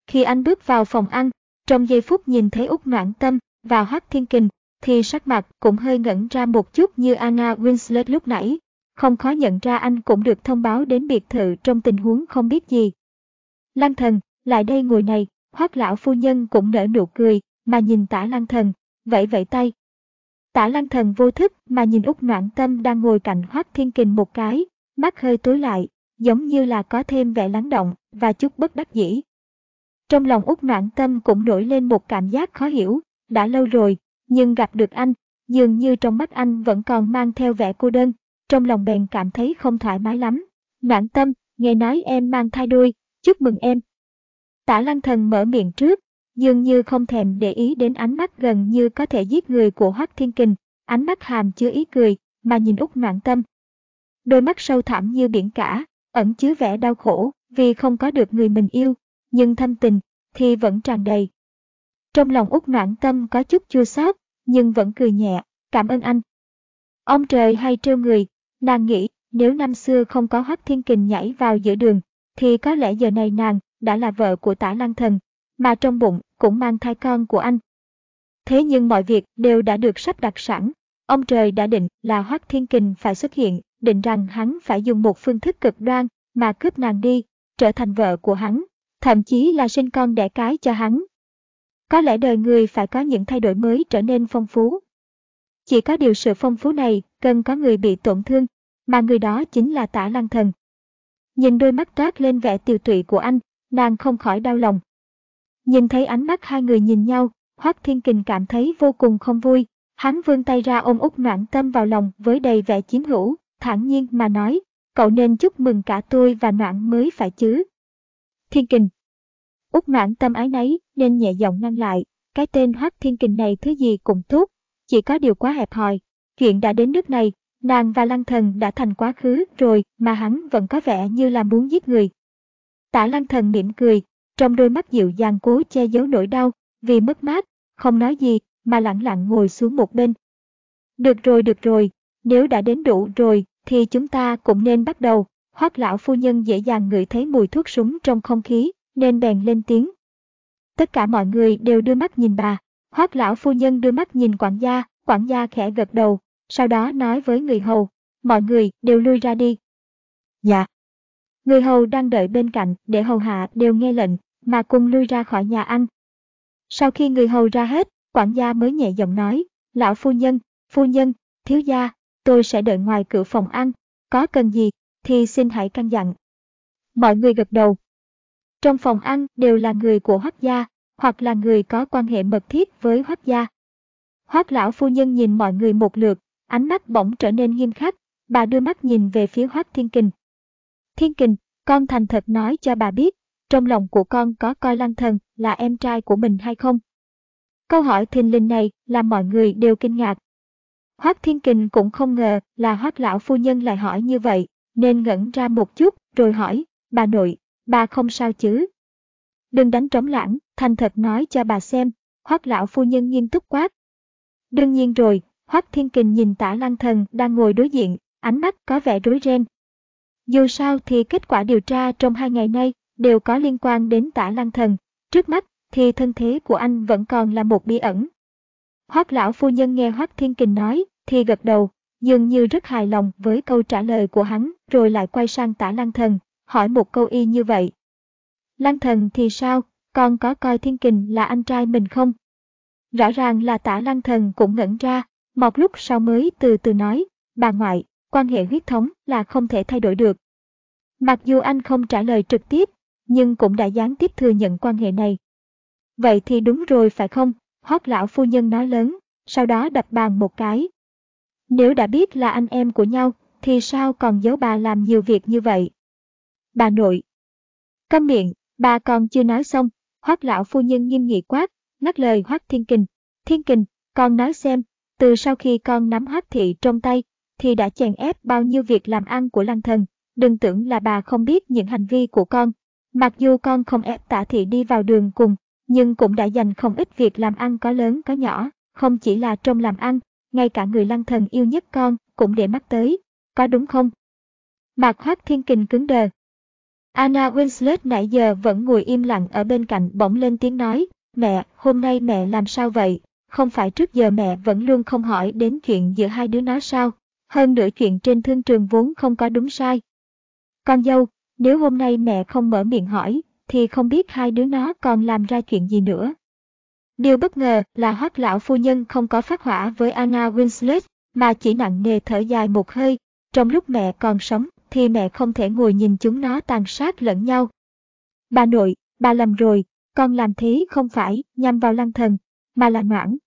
Khi anh bước vào phòng ăn, trong giây phút nhìn thấy Úc Noãn Tâm và Hoắc Thiên Kình, thì sắc mặt cũng hơi ngẩn ra một chút như Anna Winslet lúc nãy. Không khó nhận ra anh cũng được thông báo đến biệt thự trong tình huống không biết gì. Lăng thần, lại đây ngồi này, Hoắc lão phu nhân cũng nở nụ cười, mà nhìn tả lăng thần, vẫy vẫy tay. Tả lăng thần vô thức mà nhìn út Noãn Tâm đang ngồi cạnh hoác Thiên Kình một cái, mắt hơi tối lại, giống như là có thêm vẻ lắng động và chút bất đắc dĩ. Trong lòng út Noãn Tâm cũng nổi lên một cảm giác khó hiểu, đã lâu rồi, nhưng gặp được anh, dường như trong mắt anh vẫn còn mang theo vẻ cô đơn, trong lòng bèn cảm thấy không thoải mái lắm. Noãn Tâm, nghe nói em mang thai đôi, chúc mừng em. Tả lăng thần mở miệng trước, dường như không thèm để ý đến ánh mắt gần như có thể giết người của Hoắc Thiên Kình, ánh mắt hàm chứa ý cười, mà nhìn Úc Noãn Tâm. Đôi mắt sâu thẳm như biển cả, ẩn chứa vẻ đau khổ vì không có được người mình yêu, nhưng thâm tình thì vẫn tràn đầy. Trong lòng Úc Noãn Tâm có chút chua xót, nhưng vẫn cười nhẹ, cảm ơn anh. Ông trời hay trêu người, nàng nghĩ nếu năm xưa không có Hoắc Thiên Kình nhảy vào giữa đường, thì có lẽ giờ này nàng đã là vợ của tả lăng thần, mà trong bụng cũng mang thai con của anh. Thế nhưng mọi việc đều đã được sắp đặt sẵn, ông trời đã định là Hoắc Thiên Kình phải xuất hiện, định rằng hắn phải dùng một phương thức cực đoan mà cướp nàng đi, trở thành vợ của hắn, thậm chí là sinh con đẻ cái cho hắn. Có lẽ đời người phải có những thay đổi mới trở nên phong phú. Chỉ có điều sự phong phú này cần có người bị tổn thương, mà người đó chính là tả lăng thần. Nhìn đôi mắt toát lên vẻ tiều tụy của anh, nàng không khỏi đau lòng. Nhìn thấy ánh mắt hai người nhìn nhau, Hoác Thiên Kình cảm thấy vô cùng không vui. Hắn vươn tay ra ôm út noãn tâm vào lòng với đầy vẻ chiếm hữu, thản nhiên mà nói, cậu nên chúc mừng cả tôi và noãn mới phải chứ. Thiên Kình Út noãn tâm ái nấy nên nhẹ giọng ngăn lại, cái tên Hoác Thiên Kình này thứ gì cũng tốt, chỉ có điều quá hẹp hòi. Chuyện đã đến nước này, nàng và lăng thần đã thành quá khứ rồi mà hắn vẫn có vẻ như là muốn giết người. Tả lăng thần mỉm cười, trong đôi mắt dịu dàng cố che giấu nỗi đau, vì mất mát, không nói gì, mà lặng lặng ngồi xuống một bên. Được rồi được rồi, nếu đã đến đủ rồi, thì chúng ta cũng nên bắt đầu. Hoác lão phu nhân dễ dàng ngửi thấy mùi thuốc súng trong không khí, nên bèn lên tiếng. Tất cả mọi người đều đưa mắt nhìn bà. Hoác lão phu nhân đưa mắt nhìn quản gia, quản gia khẽ gật đầu, sau đó nói với người hầu, mọi người đều lui ra đi. Dạ. Người hầu đang đợi bên cạnh để hầu hạ đều nghe lệnh, mà cùng lui ra khỏi nhà ăn. Sau khi người hầu ra hết, quản gia mới nhẹ giọng nói, lão phu nhân, phu nhân, thiếu gia, tôi sẽ đợi ngoài cửa phòng ăn, có cần gì, thì xin hãy căn dặn. Mọi người gật đầu. Trong phòng ăn đều là người của hoắc gia, hoặc là người có quan hệ mật thiết với hoắc gia. Hoắc lão phu nhân nhìn mọi người một lượt, ánh mắt bỗng trở nên nghiêm khắc, bà đưa mắt nhìn về phía hoắc thiên kình. Thiên kình, con thành thật nói cho bà biết, trong lòng của con có coi lăng thần là em trai của mình hay không? Câu hỏi thình lình này làm mọi người đều kinh ngạc. Hoác Thiên Kình cũng không ngờ là Hoác Lão Phu Nhân lại hỏi như vậy, nên ngẩn ra một chút rồi hỏi, bà nội, bà không sao chứ? Đừng đánh trống lãng, thành thật nói cho bà xem, Hoác Lão Phu Nhân nghiêm túc quát. Đương nhiên rồi, Hoắc Thiên Kình nhìn tả lăng thần đang ngồi đối diện, ánh mắt có vẻ rối ren. Dù sao thì kết quả điều tra trong hai ngày nay đều có liên quan đến tả lăng thần. Trước mắt thì thân thế của anh vẫn còn là một bí ẩn. Hoác lão phu nhân nghe Hoác Thiên Kình nói thì gật đầu, dường như rất hài lòng với câu trả lời của hắn, rồi lại quay sang tả lăng thần, hỏi một câu y như vậy. Lăng thần thì sao, Con có coi Thiên Kình là anh trai mình không? Rõ ràng là tả lăng thần cũng ngẩn ra, một lúc sau mới từ từ nói, bà ngoại, quan hệ huyết thống là không thể thay đổi được. Mặc dù anh không trả lời trực tiếp, nhưng cũng đã gián tiếp thừa nhận quan hệ này. Vậy thì đúng rồi phải không? Hoác lão phu nhân nói lớn, sau đó đập bàn một cái. Nếu đã biết là anh em của nhau, thì sao còn giấu bà làm nhiều việc như vậy? Bà nội. Câm miệng, bà còn chưa nói xong, hoác lão phu nhân nghiêm nghị quát, ngắt lời hoác thiên kình. Thiên kình, con nói xem, từ sau khi con nắm hoác thị trong tay, thì đã chèn ép bao nhiêu việc làm ăn của lăng thần. Đừng tưởng là bà không biết những hành vi của con. Mặc dù con không ép tả thị đi vào đường cùng, nhưng cũng đã dành không ít việc làm ăn có lớn có nhỏ, không chỉ là trong làm ăn, ngay cả người lăng thần yêu nhất con cũng để mắt tới, có đúng không? Mạc Hoác Thiên Kình cứng đờ. Anna Winslet nãy giờ vẫn ngồi im lặng ở bên cạnh bỗng lên tiếng nói, mẹ, hôm nay mẹ làm sao vậy? Không phải trước giờ mẹ vẫn luôn không hỏi đến chuyện giữa hai đứa nó sao? Hơn nữa chuyện trên thương trường vốn không có đúng sai. Con dâu, nếu hôm nay mẹ không mở miệng hỏi, thì không biết hai đứa nó còn làm ra chuyện gì nữa. Điều bất ngờ là hoác lão phu nhân không có phát hỏa với Anna Winslet, mà chỉ nặng nề thở dài một hơi. Trong lúc mẹ còn sống, thì mẹ không thể ngồi nhìn chúng nó tàn sát lẫn nhau. Bà nội, bà lầm rồi, con làm thế không phải nhằm vào lăng thần, mà là noãn.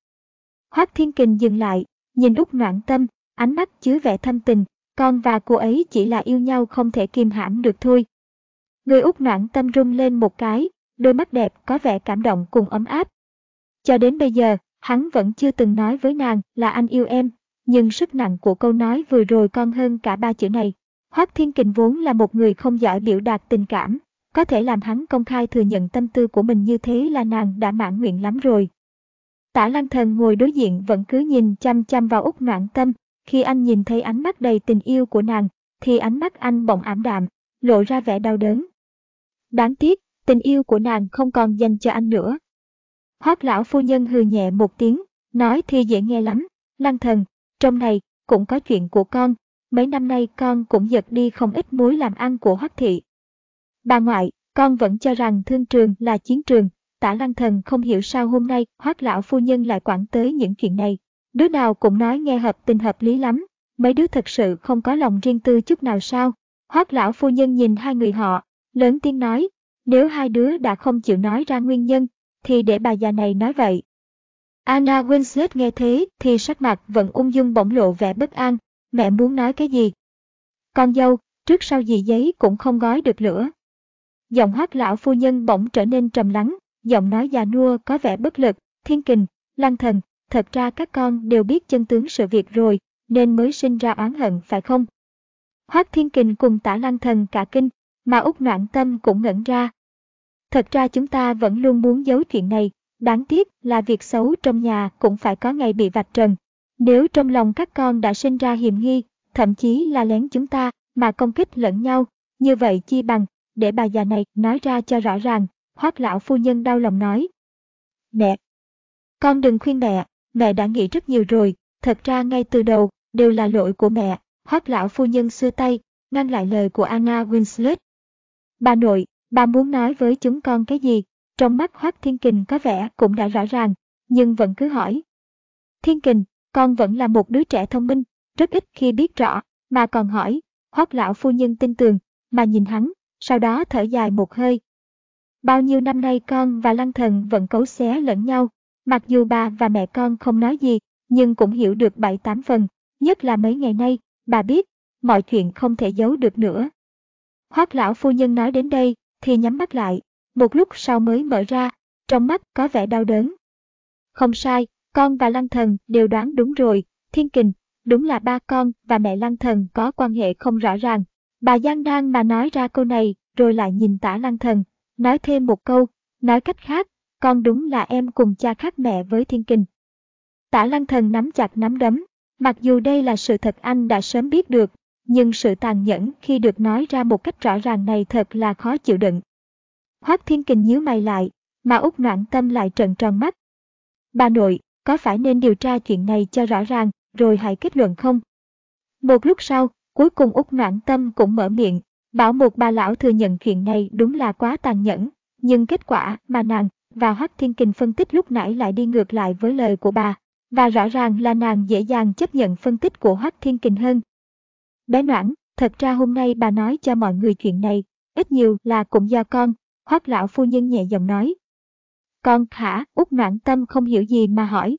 Hoác Thiên Kình dừng lại, nhìn út noãn tâm, ánh mắt chứa vẻ thâm tình, con và cô ấy chỉ là yêu nhau không thể kiềm hãm được thôi. Người út noãn tâm rung lên một cái, đôi mắt đẹp có vẻ cảm động cùng ấm áp. Cho đến bây giờ, hắn vẫn chưa từng nói với nàng là anh yêu em, nhưng sức nặng của câu nói vừa rồi con hơn cả ba chữ này. Hoác Thiên Kình vốn là một người không giỏi biểu đạt tình cảm, có thể làm hắn công khai thừa nhận tâm tư của mình như thế là nàng đã mãn nguyện lắm rồi. Tả Lăng Thần ngồi đối diện vẫn cứ nhìn chăm chăm vào út Noãn tâm, khi anh nhìn thấy ánh mắt đầy tình yêu của nàng, thì ánh mắt anh bỗng ảm đạm, lộ ra vẻ đau đớn. Đáng tiếc, tình yêu của nàng không còn dành cho anh nữa. Hoác lão phu nhân hừ nhẹ một tiếng, nói thì dễ nghe lắm, lăng thần, trong này cũng có chuyện của con, mấy năm nay con cũng giật đi không ít muối làm ăn của hoác thị. Bà ngoại, con vẫn cho rằng thương trường là chiến trường, tả lăng thần không hiểu sao hôm nay hoác lão phu nhân lại quản tới những chuyện này. Đứa nào cũng nói nghe hợp tình hợp lý lắm, mấy đứa thật sự không có lòng riêng tư chút nào sao. Hoác lão phu nhân nhìn hai người họ, lớn tiếng nói, nếu hai đứa đã không chịu nói ra nguyên nhân, thì để bà già này nói vậy. Anna Winslet nghe thế thì sắc mặt vẫn ung dung bỗng lộ vẻ bất an, mẹ muốn nói cái gì? Con dâu, trước sau gì giấy cũng không gói được lửa. Giọng hoác lão phu nhân bỗng trở nên trầm lắng, giọng nói già nua có vẻ bất lực, thiên kình, lăng thần, thật ra các con đều biết chân tướng sự việc rồi, nên mới sinh ra oán hận phải không? Hoác thiên kình cùng tả lăng thần cả kinh, mà Úc noạn tâm cũng ngẩn ra. Thật ra chúng ta vẫn luôn muốn giấu chuyện này, đáng tiếc là việc xấu trong nhà cũng phải có ngày bị vạch trần. Nếu trong lòng các con đã sinh ra hiềm nghi, thậm chí là lén chúng ta mà công kích lẫn nhau, như vậy chi bằng để bà già này nói ra cho rõ ràng, hoác lão phu nhân đau lòng nói. Mẹ! Con đừng khuyên mẹ, mẹ đã nghĩ rất nhiều rồi, thật ra ngay từ đầu, đều là lỗi của mẹ, hoác lão phu nhân xưa tay, ngăn lại lời của Anna Winslet. Bà nội, bà muốn nói với chúng con cái gì? Trong mắt hoác thiên kình có vẻ cũng đã rõ ràng, nhưng vẫn cứ hỏi. Thiên kình, con vẫn là một đứa trẻ thông minh, rất ít khi biết rõ, mà còn hỏi, hoác lão phu nhân tin tưởng, mà nhìn hắn, sau đó thở dài một hơi. Bao nhiêu năm nay con và lăng thần vẫn cấu xé lẫn nhau, mặc dù bà và mẹ con không nói gì, nhưng cũng hiểu được bảy tám phần, nhất là mấy ngày nay, bà biết, mọi chuyện không thể giấu được nữa. Hoác lão phu nhân nói đến đây, thì nhắm mắt lại, một lúc sau mới mở ra, trong mắt có vẻ đau đớn. Không sai, con và lăng thần đều đoán đúng rồi, thiên kình, đúng là ba con và mẹ lăng thần có quan hệ không rõ ràng, Bà Giang nan mà nói ra câu này, rồi lại nhìn tả lăng thần, nói thêm một câu, nói cách khác, con đúng là em cùng cha khác mẹ với thiên kình Tả lăng thần nắm chặt nắm đấm. Mặc dù đây là sự thật anh đã sớm biết được, nhưng sự tàn nhẫn khi được nói ra một cách rõ ràng này thật là khó chịu đựng. Hoác Thiên Kình nhíu mày lại, mà út noạn tâm lại trợn tròn mắt. Bà nội, có phải nên điều tra chuyện này cho rõ ràng, rồi hãy kết luận không? Một lúc sau, cuối cùng út noạn tâm cũng mở miệng, bảo một bà lão thừa nhận chuyện này đúng là quá tàn nhẫn, nhưng kết quả mà nàng và Hoắc Thiên Kình phân tích lúc nãy lại đi ngược lại với lời của bà, và rõ ràng là nàng dễ dàng chấp nhận phân tích của Hoắc Thiên Kình hơn. Bé Noãn, thật ra hôm nay bà nói cho mọi người chuyện này, ít nhiều là cũng do con, Hoắc lão phu nhân nhẹ giọng nói. Con hả, út noãn tâm không hiểu gì mà hỏi.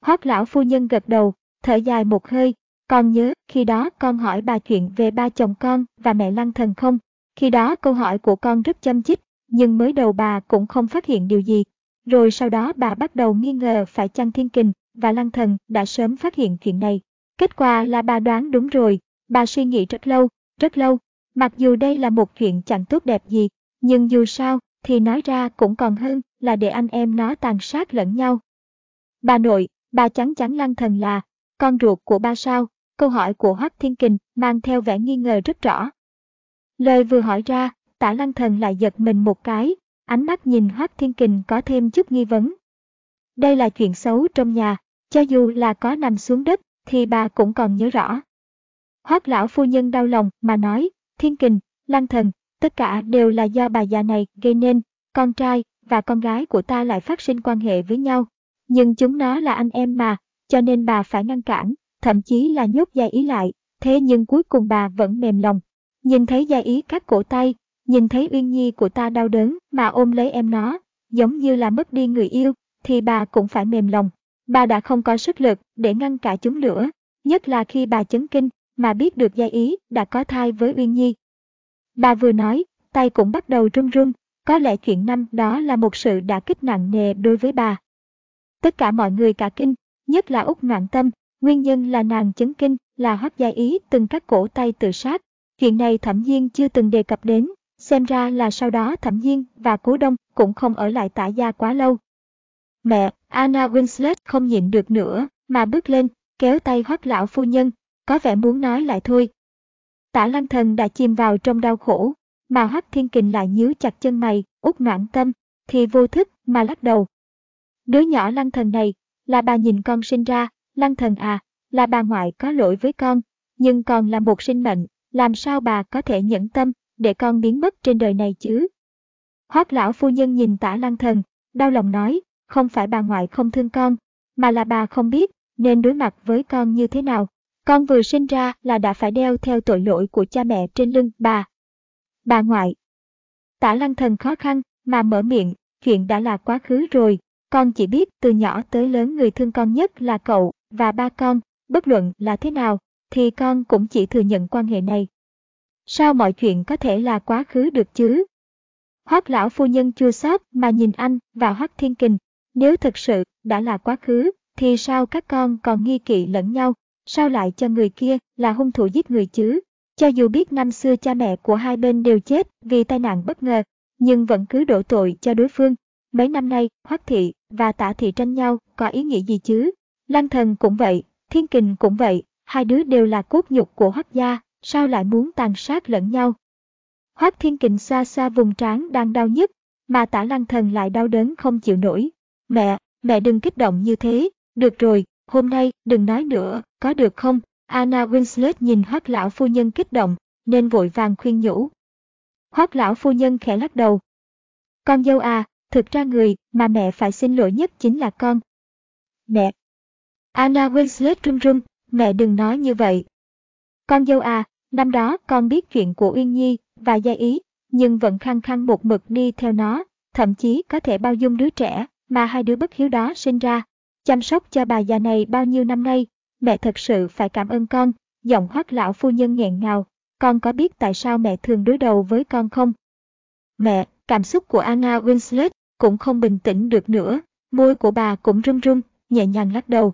Hoắc lão phu nhân gật đầu, thở dài một hơi, con nhớ khi đó con hỏi bà chuyện về ba chồng con và mẹ lăng thần không? Khi đó câu hỏi của con rất chăm chích, nhưng mới đầu bà cũng không phát hiện điều gì. Rồi sau đó bà bắt đầu nghi ngờ phải chăng thiên kình và lăng thần đã sớm phát hiện chuyện này. Kết quả là bà đoán đúng rồi, bà suy nghĩ rất lâu, rất lâu. Mặc dù đây là một chuyện chẳng tốt đẹp gì, nhưng dù sao thì nói ra cũng còn hơn là để anh em nó tàn sát lẫn nhau. Bà nội, bà chắn chắn lăng thần là con ruột của ba sao, câu hỏi của Hoắc Thiên Kình mang theo vẻ nghi ngờ rất rõ. Lời vừa hỏi ra, tả lăng thần lại giật mình một cái, ánh mắt nhìn Hoắc Thiên Kình có thêm chút nghi vấn. Đây là chuyện xấu trong nhà, cho dù là có nằm xuống đất thì bà cũng còn nhớ rõ. Hoắc lão phu nhân đau lòng mà nói, Thiên Kình, Lăng Thần, tất cả đều là do bà già này gây nên, con trai và con gái của ta lại phát sinh quan hệ với nhau. Nhưng chúng nó là anh em mà, cho nên bà phải ngăn cản, thậm chí là nhốt gia ý lại, thế nhưng cuối cùng bà vẫn mềm lòng. Nhìn thấy gia ý các cổ tay, nhìn thấy uyên nhi của ta đau đớn mà ôm lấy em nó, giống như là mất đi người yêu, thì bà cũng phải mềm lòng. Bà đã không có sức lực để ngăn cả chúng lửa nhất là khi bà chấn kinh mà biết được gia ý đã có thai với uyên nhi. Bà vừa nói, tay cũng bắt đầu run run, có lẽ chuyện năm đó là một sự đả kích nặng nề đối với bà. Tất cả mọi người cả kinh, nhất là Úc Ngoạn Tâm, nguyên nhân là nàng chấn kinh là Hoắc Gia Ý từng cắt cổ tay tự sát. Chuyện này Thẩm nhiên chưa từng đề cập đến, xem ra là sau đó Thẩm Nhiên và Cố Đông cũng không ở lại tả gia quá lâu. Mẹ, Anna Winslet không nhịn được nữa, mà bước lên, kéo tay Hoắc lão phu nhân, có vẻ muốn nói lại thôi. Tả Lăng Thần đã chìm vào trong đau khổ, mà Hoắc Thiên Kình lại nhíu chặt chân mày, út noạn tâm, thì vô thức mà lắc đầu. Đứa nhỏ Lăng Thần này, là bà nhìn con sinh ra, Lăng Thần à, là bà ngoại có lỗi với con, nhưng còn là một sinh mệnh, làm sao bà có thể nhẫn tâm để con biến mất trên đời này chứ? Hoác lão phu nhân nhìn tả Lăng Thần, đau lòng nói, không phải bà ngoại không thương con, mà là bà không biết nên đối mặt với con như thế nào. Con vừa sinh ra là đã phải đeo theo tội lỗi của cha mẹ trên lưng bà. Bà ngoại. Tả lăng thần khó khăn mà mở miệng, chuyện đã là quá khứ rồi. Con chỉ biết từ nhỏ tới lớn người thương con nhất là cậu và ba con, bất luận là thế nào, thì con cũng chỉ thừa nhận quan hệ này. Sao mọi chuyện có thể là quá khứ được chứ? Hoắc lão phu nhân chua xót mà nhìn anh và Hoắc Thiên Kình, nếu thực sự đã là quá khứ, thì sao các con còn nghi kỵ lẫn nhau, sao lại cho người kia là hung thủ giết người chứ? Cho dù biết năm xưa cha mẹ của hai bên đều chết vì tai nạn bất ngờ, nhưng vẫn cứ đổ tội cho đối phương. Mấy năm nay, Hoắc Thị và Tả Thị tranh nhau có ý nghĩa gì chứ? Lăng Thần cũng vậy, Thiên Kình cũng vậy, hai đứa đều là cốt nhục của Hoắc gia, sao lại muốn tàn sát lẫn nhau? Hoác Thiên Kình xa xa vùng trán đang đau nhất, mà Tả Lăng Thần lại đau đớn không chịu nổi. Mẹ, mẹ đừng kích động như thế, được rồi, hôm nay đừng nói nữa, có được không? Anna Winslet nhìn hoác lão phu nhân kích động, nên vội vàng khuyên nhủ. Hoác lão phu nhân khẽ lắc đầu. Con dâu à, thực ra người mà mẹ phải xin lỗi nhất chính là con. Mẹ! Anna Winslet run run, mẹ đừng nói như vậy. Con dâu à, năm đó con biết chuyện của Uyên Nhi và Gia Ý, nhưng vẫn khăng khăng một mực đi theo nó, thậm chí có thể bao dung đứa trẻ mà hai đứa bất hiếu đó sinh ra. Chăm sóc cho bà già này bao nhiêu năm nay, mẹ thật sự phải cảm ơn con, giọng hoác lão phu nhân nghẹn ngào, con có biết tại sao mẹ thường đối đầu với con không? Mẹ, cảm xúc của Anna Winslet cũng không bình tĩnh được nữa, môi của bà cũng run run, nhẹ nhàng lắc đầu.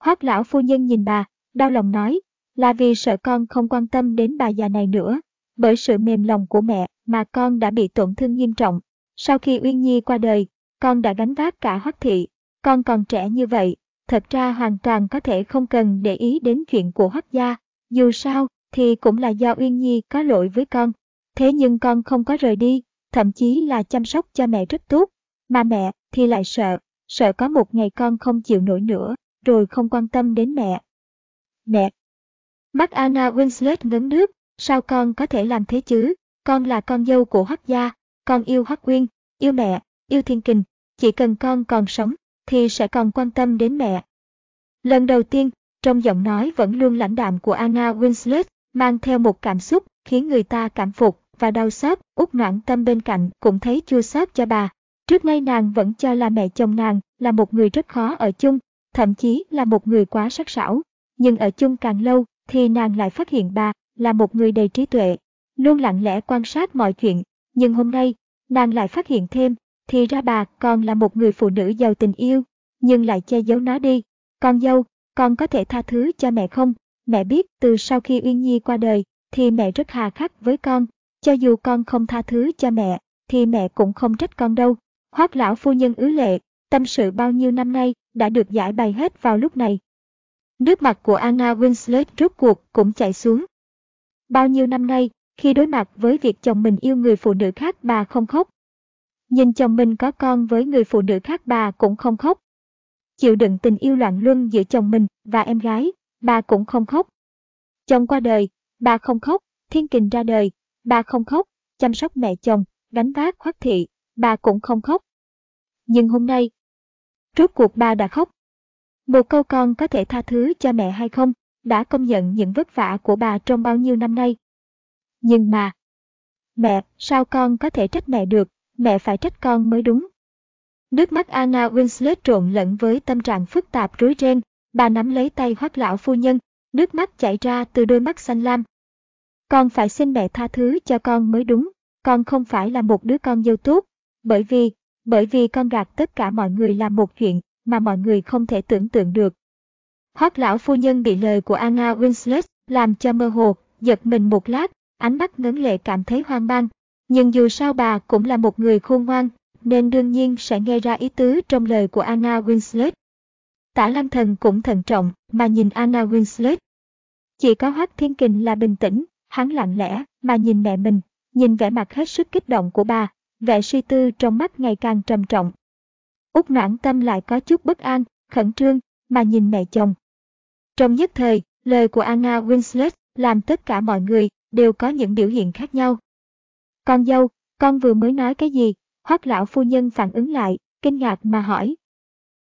Hoác lão phu nhân nhìn bà, đau lòng nói, là vì sợ con không quan tâm đến bà già này nữa, bởi sự mềm lòng của mẹ mà con đã bị tổn thương nghiêm trọng. Sau khi Uyên Nhi qua đời, con đã gánh vác cả hoác thị, con còn trẻ như vậy, thật ra hoàn toàn có thể không cần để ý đến chuyện của Hoắc gia, dù sao thì cũng là do Uyên Nhi có lỗi với con. Thế nhưng con không có rời đi, thậm chí là chăm sóc cho mẹ rất tốt, mà mẹ thì lại sợ, sợ có một ngày con không chịu nổi nữa, rồi không quan tâm đến mẹ. Mẹ! Mắt Anna Winslet ngấn nước, sao con có thể làm thế chứ? Con là con dâu của Hoắc gia, con yêu Hoắc Quyên, yêu mẹ, yêu Thiên Kình, chỉ cần con còn sống thì sẽ còn quan tâm đến mẹ. Lần đầu tiên, trong giọng nói vẫn luôn lãnh đạm của Anna Winslet, mang theo một cảm xúc khiến người ta cảm phục và đau xót, út noãn tâm bên cạnh cũng thấy chua xót cho bà. Trước nay nàng vẫn cho là mẹ chồng nàng là một người rất khó ở chung, thậm chí là một người quá sắc sảo. Nhưng ở chung càng lâu thì nàng lại phát hiện bà là một người đầy trí tuệ, luôn lặng lẽ quan sát mọi chuyện. Nhưng hôm nay, nàng lại phát hiện thêm, thì ra bà còn là một người phụ nữ giàu tình yêu, nhưng lại che giấu nó đi. Con dâu, con có thể tha thứ cho mẹ không? Mẹ biết từ sau khi Uyên Nhi qua đời, thì mẹ rất hà khắc với con. Cho dù con không tha thứ cho mẹ, thì mẹ cũng không trách con đâu. Hoác lão phu nhân ứ lệ, tâm sự bao nhiêu năm nay đã được giải bày hết vào lúc này. Nước mặt của Anna Winslet rốt cuộc cũng chảy xuống. Bao nhiêu năm nay, khi đối mặt với việc chồng mình yêu người phụ nữ khác bà không khóc. Nhìn chồng mình có con với người phụ nữ khác bà cũng không khóc. Chịu đựng tình yêu loạn luân giữa chồng mình và em gái, bà cũng không khóc. Chồng qua đời, bà không khóc, thiên kình ra đời, bà không khóc, chăm sóc mẹ chồng, gánh vác khoác thị, bà cũng không khóc. Nhưng hôm nay, rốt cuộc bà đã khóc. Một câu con có thể tha thứ cho mẹ hay không, đã công nhận những vất vả của bà trong bao nhiêu năm nay. Nhưng mà, mẹ, sao con có thể trách mẹ được, mẹ phải trách con mới đúng. Nước mắt Anna Winslet trộn lẫn với tâm trạng phức tạp rối ren, bà nắm lấy tay hoắc lão phu nhân, nước mắt chảy ra từ đôi mắt xanh lam. Con phải xin mẹ tha thứ cho con mới đúng, con không phải là một đứa con dâu tốt, bởi vì, bởi vì con gạt tất cả mọi người làm một chuyện mà mọi người không thể tưởng tượng được. Hoác lão phu nhân bị lời của Anna Winslet làm cho mơ hồ, giật mình một lát, ánh mắt ngấn lệ cảm thấy hoang mang. Nhưng dù sao bà cũng là một người khôn ngoan, nên đương nhiên sẽ nghe ra ý tứ trong lời của Anna Winslet. Tả Lăng Thần cũng thận trọng mà nhìn Anna Winslet. Chỉ có Hoác Thiên Kình là bình tĩnh, hắn lặng lẽ mà nhìn mẹ mình, nhìn vẻ mặt hết sức kích động của bà, vẻ suy tư trong mắt ngày càng trầm trọng. Úc noãn tâm lại có chút bất an, khẩn trương, mà nhìn mẹ chồng. Trong nhất thời, lời của Anna Winslet làm tất cả mọi người đều có những biểu hiện khác nhau. Con dâu, con vừa mới nói cái gì? Hoắc lão phu nhân phản ứng lại, kinh ngạc mà hỏi.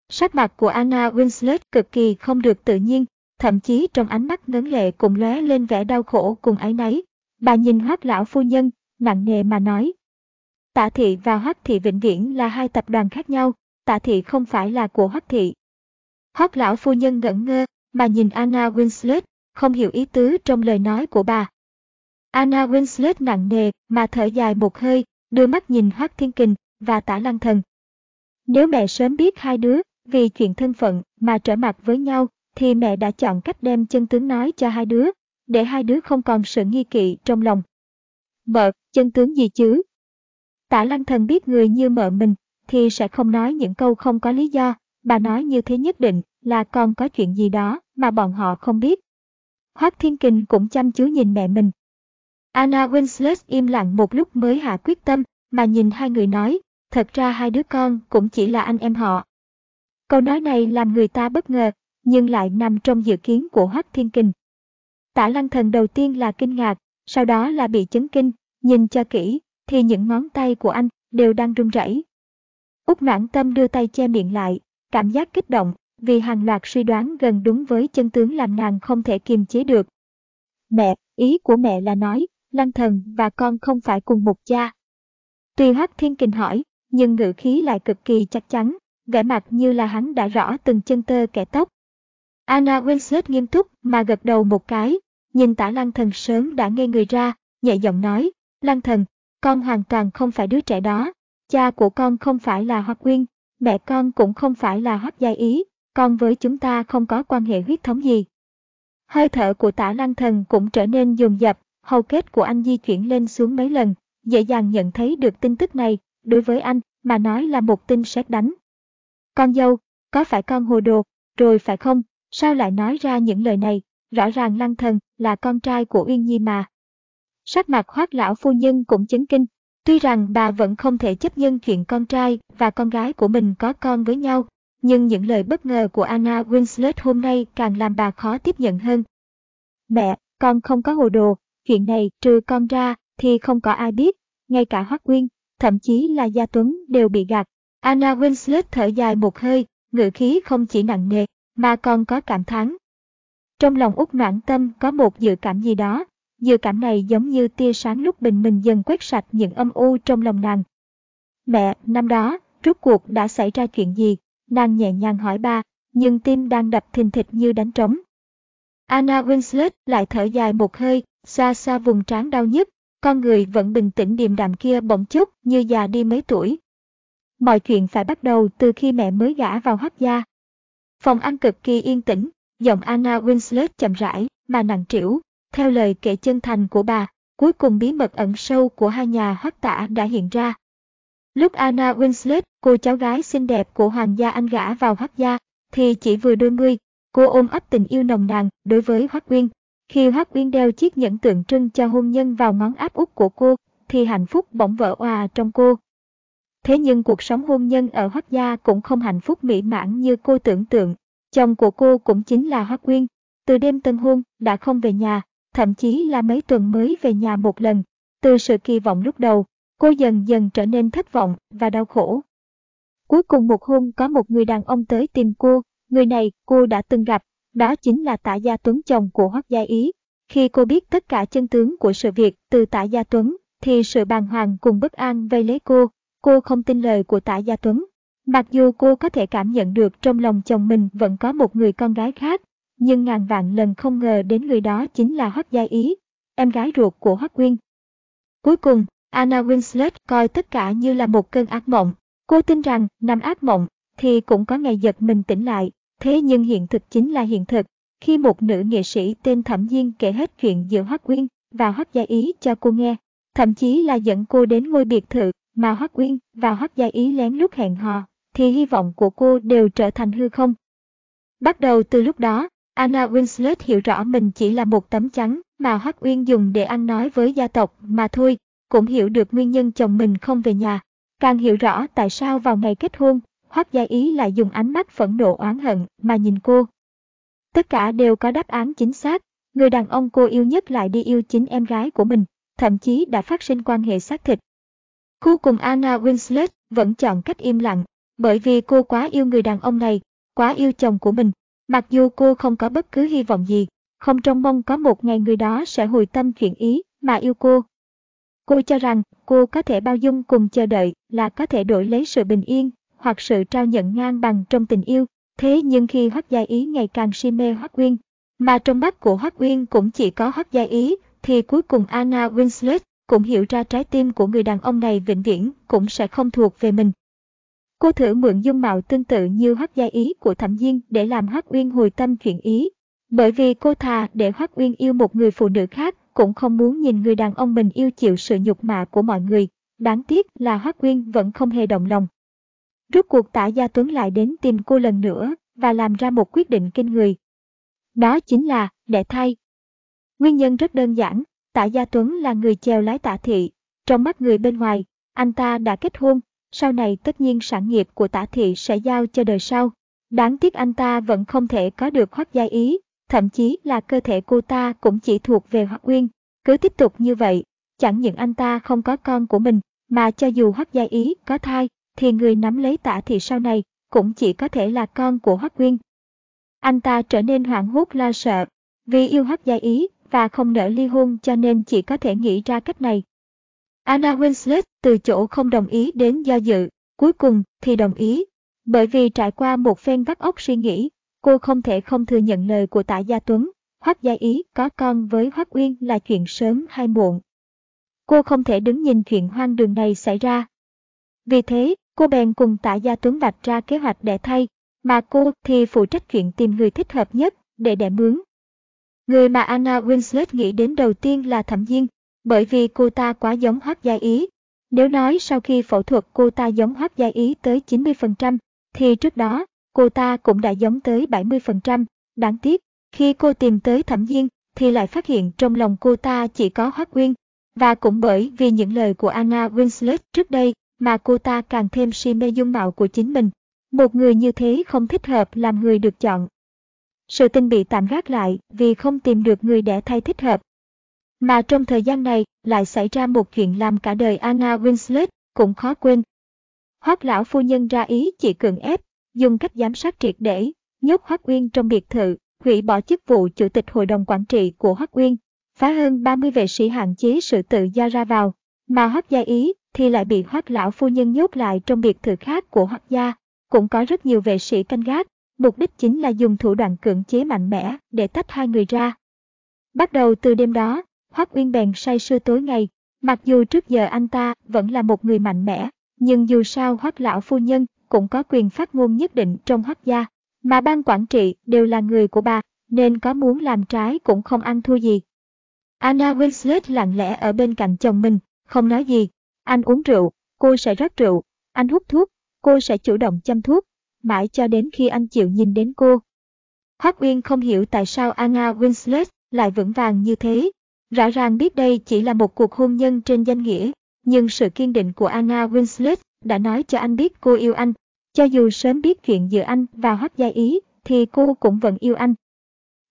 Sắc mặt của Anna Winslet cực kỳ không được tự nhiên, thậm chí trong ánh mắt ngấn lệ cũng lóe lên vẻ đau khổ cùng ấy nấy. Bà nhìn Hoắc lão phu nhân, nặng nề mà nói. Tạ thị và Hoắc thị vĩnh viễn là hai tập đoàn khác nhau, Tạ thị không phải là của Hoắc thị. Hoắc lão phu nhân ngẩn ngơ, mà nhìn Anna Winslet, không hiểu ý tứ trong lời nói của bà. Anna Winslet nặng nề mà thở dài một hơi, đưa mắt nhìn Hoắc Thiên Kình và Tả Lăng Thần. Nếu mẹ sớm biết hai đứa vì chuyện thân phận mà trở mặt với nhau, thì mẹ đã chọn cách đem chân tướng nói cho hai đứa, để hai đứa không còn sự nghi kỵ trong lòng. Mợ, chân tướng gì chứ? Tả Lăng Thần biết người như mợ mình thì sẽ không nói những câu không có lý do, bà nói như thế nhất định là con có chuyện gì đó mà bọn họ không biết. Hoác Thiên Kình cũng chăm chú nhìn mẹ mình. Anna Winslet im lặng một lúc mới hạ quyết tâm, mà nhìn hai người nói, thật ra hai đứa con cũng chỉ là anh em họ. Câu nói này làm người ta bất ngờ, nhưng lại nằm trong dự kiến của Hoác Thiên Kình. Tả lăng thần đầu tiên là kinh ngạc, sau đó là bị chấn kinh, nhìn cho kỹ, thì những ngón tay của anh đều đang run rẩy. Úc noãn tâm đưa tay che miệng lại, cảm giác kích động, vì hàng loạt suy đoán gần đúng với chân tướng làm nàng không thể kiềm chế được. Mẹ, ý của mẹ là nói, Lăng Thần và con không phải cùng một cha. Tuy Hắc Thiên Kình hỏi, nhưng ngữ khí lại cực kỳ chắc chắn, vẻ mặt như là hắn đã rõ từng chân tơ kẻ tóc. Anna Winslet nghiêm túc mà gật đầu một cái, nhìn tả Lăng Thần sớm đã nghe người ra, nhẹ giọng nói, Lăng Thần, con hoàn toàn không phải đứa trẻ đó, cha của con không phải là Hoắc Uyên, mẹ con cũng không phải là Hoắc Gia Ý, con với chúng ta không có quan hệ huyết thống gì. Hơi thở của tả lăng thần cũng trở nên dồn dập, hầu kết của anh di chuyển lên xuống mấy lần, dễ dàng nhận thấy được tin tức này, đối với anh, mà nói là một tin sét đánh. Con dâu, có phải con hồ đồ, rồi phải không? Sao lại nói ra những lời này? Rõ ràng Lăng Thần là con trai của Uyên Nhi mà. Sắc mặt hoác lão phu nhân cũng chấn kinh. Tuy rằng bà vẫn không thể chấp nhận chuyện con trai và con gái của mình có con với nhau, nhưng những lời bất ngờ của Anna Winslet hôm nay càng làm bà khó tiếp nhận hơn. Mẹ, con không có hồ đồ, chuyện này trừ con ra thì không có ai biết, ngay cả Hoắc Quyên, thậm chí là Gia Tuấn đều bị gạt. Anna Winslet thở dài một hơi, ngữ khí không chỉ nặng nề, mà còn có cảm thán. Trong lòng út noãn tâm có một dự cảm gì đó, dự cảm này giống như tia sáng lúc bình minh dần quét sạch những âm u trong lòng nàng. Mẹ, năm đó, rốt cuộc đã xảy ra chuyện gì? Nàng nhẹ nhàng hỏi ba, nhưng tim đang đập thình thịch như đánh trống. Anna Winslet lại thở dài một hơi, xa xa vùng trán đau nhức, con người vẫn bình tĩnh điềm đạm kia bỗng chốc như già đi mấy tuổi. Mọi chuyện phải bắt đầu từ khi mẹ mới gả vào hấp gia. Phòng ăn cực kỳ yên tĩnh, giọng Anna Winslet chậm rãi mà nặng trĩu, theo lời kể chân thành của bà, cuối cùng bí mật ẩn sâu của hai nhà hoác tả đã hiện ra. Lúc Anna Winslet, cô cháu gái xinh đẹp của hoàng gia Anh gả vào hoác gia, thì chỉ vừa đôi mươi, cô ôm ấp tình yêu nồng nàn đối với hoác uyên. Khi hoác uyên đeo chiếc nhẫn tượng trưng cho hôn nhân vào ngón áp út của cô, thì hạnh phúc bỗng vỡ òa trong cô. Thế nhưng cuộc sống hôn nhân ở hoác gia cũng không hạnh phúc mỹ mãn như cô tưởng tượng. Chồng của cô cũng chính là hoác uyên. Từ đêm tân hôn đã không về nhà, thậm chí là mấy tuần mới về nhà một lần. Từ sự kỳ vọng lúc đầu, cô dần dần trở nên thất vọng và đau khổ. Cuối cùng một hôm có một người đàn ông tới tìm cô, người này cô đã từng gặp, đó chính là Tạ Gia Tuấn chồng của Hoắc Gia Ý. Khi cô biết tất cả chân tướng của sự việc từ Tạ Gia Tuấn, thì sự bàng hoàng cùng bất an vây lấy cô, cô không tin lời của Tạ Gia Tuấn. Mặc dù cô có thể cảm nhận được trong lòng chồng mình vẫn có một người con gái khác, nhưng ngàn vạn lần không ngờ đến người đó chính là Hoắc Gia Ý, em gái ruột của Hoắc Quyên. Cuối cùng, Anna Winslet coi tất cả như là một cơn ác mộng. Cô tin rằng nằm ác mộng thì cũng có ngày giật mình tỉnh lại. Thế nhưng hiện thực chính là hiện thực. Khi một nữ nghệ sĩ tên Thẩm Diên kể hết chuyện giữa Hoắc Quyên và Hoắc Gia Ý cho cô nghe, thậm chí là dẫn cô đến ngôi biệt thự mà Hoắc Quyên và Hoắc Gia Ý lén lút hẹn hò, thì hy vọng của cô đều trở thành hư không. Bắt đầu từ lúc đó, Anna Winslet hiểu rõ mình chỉ là một tấm chắn mà Hoắc Uyên dùng để ăn nói với gia tộc mà thôi, cũng hiểu được nguyên nhân chồng mình không về nhà. Càng hiểu rõ tại sao vào ngày kết hôn, Hoắc Gia Ý lại dùng ánh mắt phẫn nộ oán hận mà nhìn cô. Tất cả đều có đáp án chính xác, người đàn ông cô yêu nhất lại đi yêu chính em gái của mình, thậm chí đã phát sinh quan hệ xác thịt. Cô cùng Anna Winslet vẫn chọn cách im lặng, bởi vì cô quá yêu người đàn ông này, quá yêu chồng của mình, mặc dù cô không có bất cứ hy vọng gì, không trông mong có một ngày người đó sẽ hồi tâm chuyển ý mà yêu cô. Cô cho rằng cô có thể bao dung cùng chờ đợi là có thể đổi lấy sự bình yên hoặc sự trao nhận ngang bằng trong tình yêu. Thế nhưng khi Hoắc Gia Ý ngày càng si mê Hoắc Uyên, mà trong mắt của Hoắc Uyên cũng chỉ có Hoắc Gia Ý, thì cuối cùng Anna Winslet cũng hiểu ra trái tim của người đàn ông này vĩnh viễn cũng sẽ không thuộc về mình. Cô thử mượn dung mạo tương tự như Hoắc Gia Ý của Thẩm Diên để làm Hoắc Uyên hồi tâm chuyển ý. Bởi vì cô thà để Hoắc Uyên yêu một người phụ nữ khác cũng không muốn nhìn người đàn ông mình yêu chịu sự nhục mạ của mọi người. Đáng tiếc là Hoắc Uyên vẫn không hề động lòng. Rốt cuộc tả Gia Tuấn lại đến tìm cô lần nữa và làm ra một quyết định kinh người. Đó chính là đẻ thay. Nguyên nhân rất đơn giản, tả Gia Tuấn là người chèo lái tả thị. Trong mắt người bên ngoài, anh ta đã kết hôn, sau này tất nhiên sản nghiệp của tả thị sẽ giao cho đời sau. Đáng tiếc anh ta vẫn không thể có được hoắc gia ý, thậm chí là cơ thể cô ta cũng chỉ thuộc về hoắc nguyên. Cứ tiếp tục như vậy, chẳng những anh ta không có con của mình, mà cho dù hoắc gia ý có thai, thì người nắm lấy tả thị sau này cũng chỉ có thể là con của Hoắc Nguyên. Anh ta trở nên hoảng hốt lo sợ, vì yêu Hoắc Gia Ý và không nỡ ly hôn cho nên chỉ có thể nghĩ ra cách này. Anna Winslet từ chỗ không đồng ý đến do dự, cuối cùng thì đồng ý, bởi vì trải qua một phen vắt óc suy nghĩ, cô không thể không thừa nhận lời của Tạ Gia Tuấn, Hoắc Gia Ý có con với Hoắc Uyên là chuyện sớm hay muộn. Cô không thể đứng nhìn chuyện hoang đường này xảy ra. Vì thế, Cô bèn cùng tạ gia Tuấn vạch ra kế hoạch để thay, mà cô thì phụ trách chuyện tìm người thích hợp nhất để đẻ mướn. Người mà Anna Winslet nghĩ đến đầu tiên là Thẩm Diên, bởi vì cô ta quá giống Hoắc Gia Ý. Nếu nói sau khi phẫu thuật cô ta giống Hoắc Gia Ý tới 90%, thì trước đó cô ta cũng đã giống tới 70%. Đáng tiếc, khi cô tìm tới Thẩm Diên, thì lại phát hiện trong lòng cô ta chỉ có Hoắc Uyên. Và cũng bởi vì những lời của Anna Winslet trước đây mà cô ta càng thêm si mê dung mạo của chính mình. Một người như thế không thích hợp làm người được chọn. Sự tình bị tạm gác lại vì không tìm được người để thay thích hợp. Mà trong thời gian này lại xảy ra một chuyện làm cả đời Anna Winslet cũng khó quên. Hoác lão phu nhân ra ý chỉ cường ép, dùng cách giám sát triệt để, nhốt Hoác Uyên trong biệt thự, hủy bỏ chức vụ chủ tịch hội đồng quản trị của Hoác Uyên, phá hơn 30 vệ sĩ hạn chế sự tự do ra vào, mà Hoác gia ý thì lại bị Hoác lão phu nhân nhốt lại trong biệt thự khác của Hoác gia, cũng có rất nhiều vệ sĩ canh gác, mục đích chính là dùng thủ đoạn cưỡng chế mạnh mẽ để tách hai người ra. Bắt đầu từ đêm đó, Hoác Uyên bèn say sưa tối ngày, mặc dù trước giờ anh ta vẫn là một người mạnh mẽ, nhưng dù sao Hoác lão phu nhân cũng có quyền phát ngôn nhất định trong Hoác gia, mà ban quản trị đều là người của bà, nên có muốn làm trái cũng không ăn thua gì. Anna Winslet lặng lẽ ở bên cạnh chồng mình, không nói gì. Anh uống rượu, cô sẽ rót rượu. Anh hút thuốc, cô sẽ chủ động chăm thuốc, mãi cho đến khi anh chịu nhìn đến cô. Hoắc Uyên không hiểu tại sao Anna Winslet lại vững vàng như thế. Rõ ràng biết đây chỉ là một cuộc hôn nhân trên danh nghĩa, nhưng sự kiên định của Anna Winslet đã nói cho anh biết cô yêu anh. Cho dù sớm biết chuyện giữa anh và Hoắc Gia Ý, thì cô cũng vẫn yêu anh.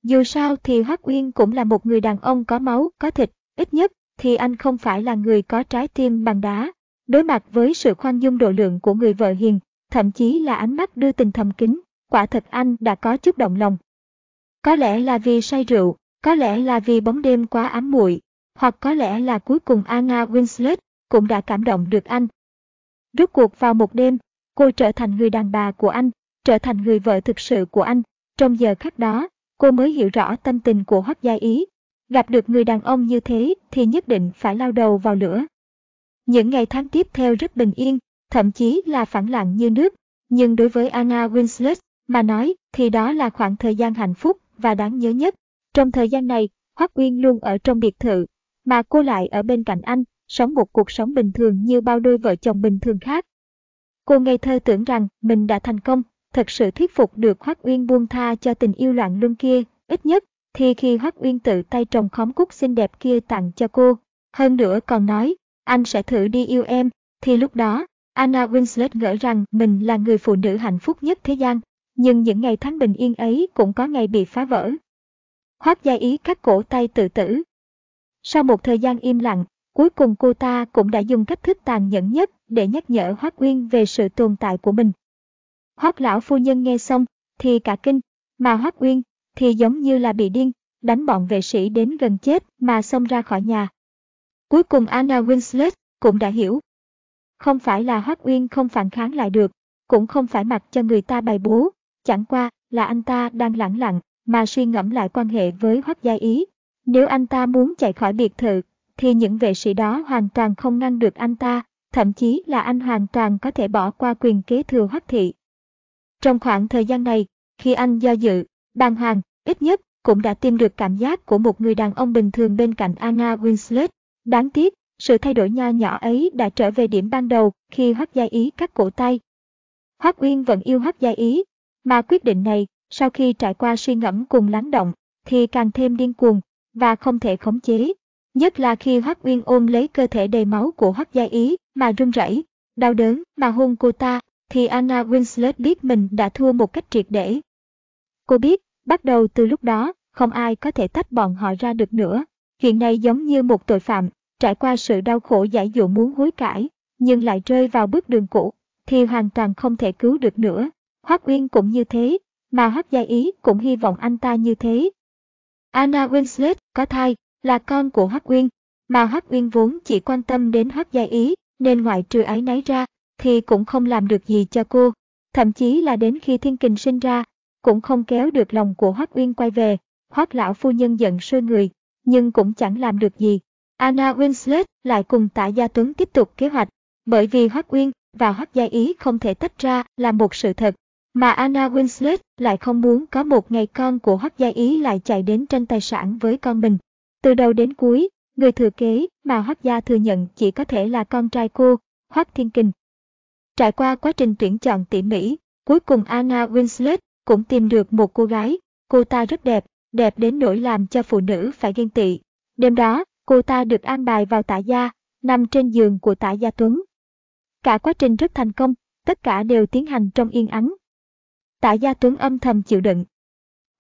Dù sao thì Hoắc Uyên cũng là một người đàn ông có máu, có thịt, ít nhất thì anh không phải là người có trái tim bằng đá. Đối mặt với sự khoan dung độ lượng của người vợ hiền, thậm chí là ánh mắt đưa tình thầm kín, quả thật anh đã có chút động lòng. Có lẽ là vì say rượu, có lẽ là vì bóng đêm quá ám muội, hoặc có lẽ là cuối cùng Anna Winslet cũng đã cảm động được anh. Rốt cuộc vào một đêm, cô trở thành người đàn bà của anh, trở thành người vợ thực sự của anh. Trong giờ khắc đó, cô mới hiểu rõ tâm tình của Hoắc Gia Ý. Gặp được người đàn ông như thế thì nhất định phải lao đầu vào lửa. Những ngày tháng tiếp theo rất bình yên, thậm chí là phẳng lặng như nước. Nhưng đối với Anna Winslet mà nói thì đó là khoảng thời gian hạnh phúc và đáng nhớ nhất. Trong thời gian này, Hoắc Uyên luôn ở trong biệt thự, mà cô lại ở bên cạnh anh, sống một cuộc sống bình thường như bao đôi vợ chồng bình thường khác. Cô ngây thơ tưởng rằng mình đã thành công, thật sự thuyết phục được Hoắc Uyên buông tha cho tình yêu loạn luân kia, ít nhất thì khi Hoắc Uyên tự tay trồng khóm cúc xinh đẹp kia tặng cho cô, hơn nữa còn nói, anh sẽ thử đi yêu em, thì lúc đó, Anna Winslet ngỡ rằng mình là người phụ nữ hạnh phúc nhất thế gian, nhưng những ngày tháng bình yên ấy cũng có ngày bị phá vỡ. Hoác gia ý cắt cổ tay tự tử. Sau một thời gian im lặng, cuối cùng cô ta cũng đã dùng cách thức tàn nhẫn nhất để nhắc nhở Hoác Uyên về sự tồn tại của mình. Hoác lão phu nhân nghe xong, thì cả kinh, mà Hoác Uyên thì giống như là bị điên, đánh bọn vệ sĩ đến gần chết mà xông ra khỏi nhà. Cuối cùng Anna Winslet cũng đã hiểu. Không phải là Hoác Uyên không phản kháng lại được, cũng không phải mặc cho người ta bày bố, chẳng qua là anh ta đang lẳng lặng mà suy ngẫm lại quan hệ với Hoắc Gia Ý. Nếu anh ta muốn chạy khỏi biệt thự, thì những vệ sĩ đó hoàn toàn không ngăn được anh ta, thậm chí là anh hoàn toàn có thể bỏ qua quyền kế thừa Hoắc Thị. Trong khoảng thời gian này, khi anh do dự, bàng hoàng, ít nhất cũng đã tìm được cảm giác của một người đàn ông bình thường bên cạnh Anna Winslet. Đáng tiếc, sự thay đổi nho nhỏ ấy đã trở về điểm ban đầu khi Hoắc Gia Ý cắt cổ tay. Hoắc Uyên vẫn yêu Hoắc Gia Ý, mà quyết định này, sau khi trải qua suy ngẫm cùng lắng động, thì càng thêm điên cuồng và không thể khống chế. Nhất là khi Hoắc Uyên ôm lấy cơ thể đầy máu của Hoắc Gia Ý mà run rẩy, đau đớn mà hôn cô ta, thì Anna Winslet biết mình đã thua một cách triệt để. Cô biết, bắt đầu từ lúc đó, không ai có thể tách bọn họ ra được nữa. Chuyện này giống như một tội phạm, trải qua sự đau khổ giải dụ muốn hối cải, nhưng lại rơi vào bước đường cũ, thì hoàn toàn không thể cứu được nữa. Hoắc Uyên cũng như thế, mà hấp Gia Ý cũng hy vọng anh ta như thế. Anna Winslet có thai, là con của Hắc Uyên, mà Hắc Uyên vốn chỉ quan tâm đến Hắc Gia Ý, nên ngoại trừ ấy náy ra, thì cũng không làm được gì cho cô. Thậm chí là đến khi Thiên Kình sinh ra, cũng không kéo được lòng của Hoắc Uyên quay về. Hoắc lão phu nhân giận sôi người, nhưng cũng chẳng làm được gì. Anna Winslet lại cùng Tạ Gia Tuấn tiếp tục kế hoạch, bởi vì Hoắc Uyên và Hoắc Gia Ý không thể tách ra là một sự thật, mà Anna Winslet lại không muốn có một ngày con của Hoắc Gia Ý lại chạy đến tranh tài sản với con mình. Từ đầu đến cuối, người thừa kế mà Hoắc Gia thừa nhận chỉ có thể là con trai cô, Hoắc Thiên Kình. Trải qua quá trình tuyển chọn tỉ mỉ, Cuối cùng Anna Winslet cũng tìm được một cô gái, cô ta rất đẹp, đẹp đến nỗi làm cho phụ nữ phải ghen tị. Đêm đó, cô ta được an bài vào tả gia, nằm trên giường của tả gia Tuấn. Cả quá trình rất thành công, tất cả đều tiến hành trong yên ắng. Tạ gia Tuấn âm thầm chịu đựng.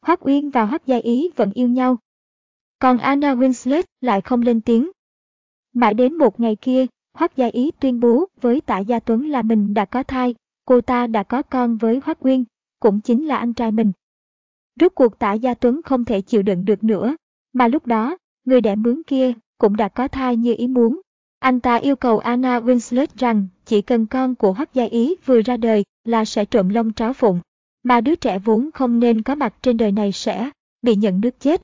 Hoắc Uyên và Hoắc Gia Ý vẫn yêu nhau. Còn Anna Winslet lại không lên tiếng. Mãi đến một ngày kia, Hoắc Gia Ý tuyên bố với Tạ Gia Tuấn là mình đã có thai, cô ta đã có con với Hoắc Uyên, cũng chính là anh trai mình. Rốt cuộc Tạ Gia Tuấn không thể chịu đựng được nữa, mà lúc đó, người đẻ mướn kia cũng đã có thai như ý muốn. Anh ta yêu cầu Anna Winslet rằng chỉ cần con của Hoắc Gia Ý vừa ra đời là sẽ trộm lông tráo phụng, mà đứa trẻ vốn không nên có mặt trên đời này sẽ bị nhận nước chết.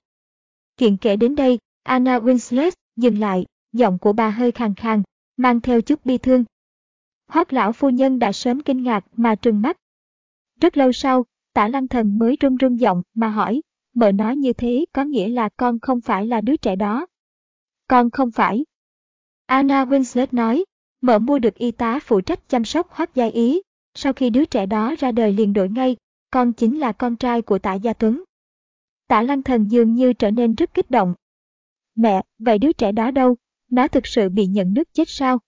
Chuyện kể đến đây, Anna Winslet dừng lại, giọng của bà hơi khàn khàn, mang theo chút bi thương. Hoắc lão phu nhân đã sớm kinh ngạc mà trừng mắt. Rất lâu sau, tả lăng thần mới run run giọng mà hỏi, mợ nói như thế có nghĩa là con không phải là đứa trẻ đó. Con không phải. Anna Winslet nói, mợ mua được y tá phụ trách chăm sóc Hoắc Gia Ý, sau khi đứa trẻ đó ra đời liền đổi ngay, con chính là con trai của tạ Gia Tuấn. Tạ Lăng Thần dường như trở nên rất kích động. Mẹ, vậy đứa trẻ đó đâu? Nó thực sự bị nhận nước chết sao?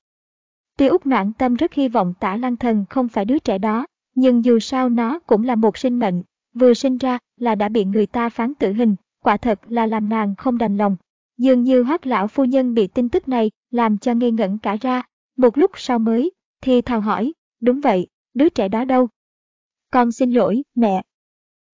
Tuy Úc Noãn Tâm rất hy vọng Tả Lăng Thần không phải đứa trẻ đó, nhưng dù sao nó cũng là một sinh mệnh, vừa sinh ra là đã bị người ta phán tử hình, quả thật là làm nàng không đành lòng. Dường như hoác lão phu nhân bị tin tức này làm cho ngây ngẩn cả ra, một lúc sau mới, thì thào hỏi, đúng vậy, đứa trẻ đó đâu? Con xin lỗi, mẹ.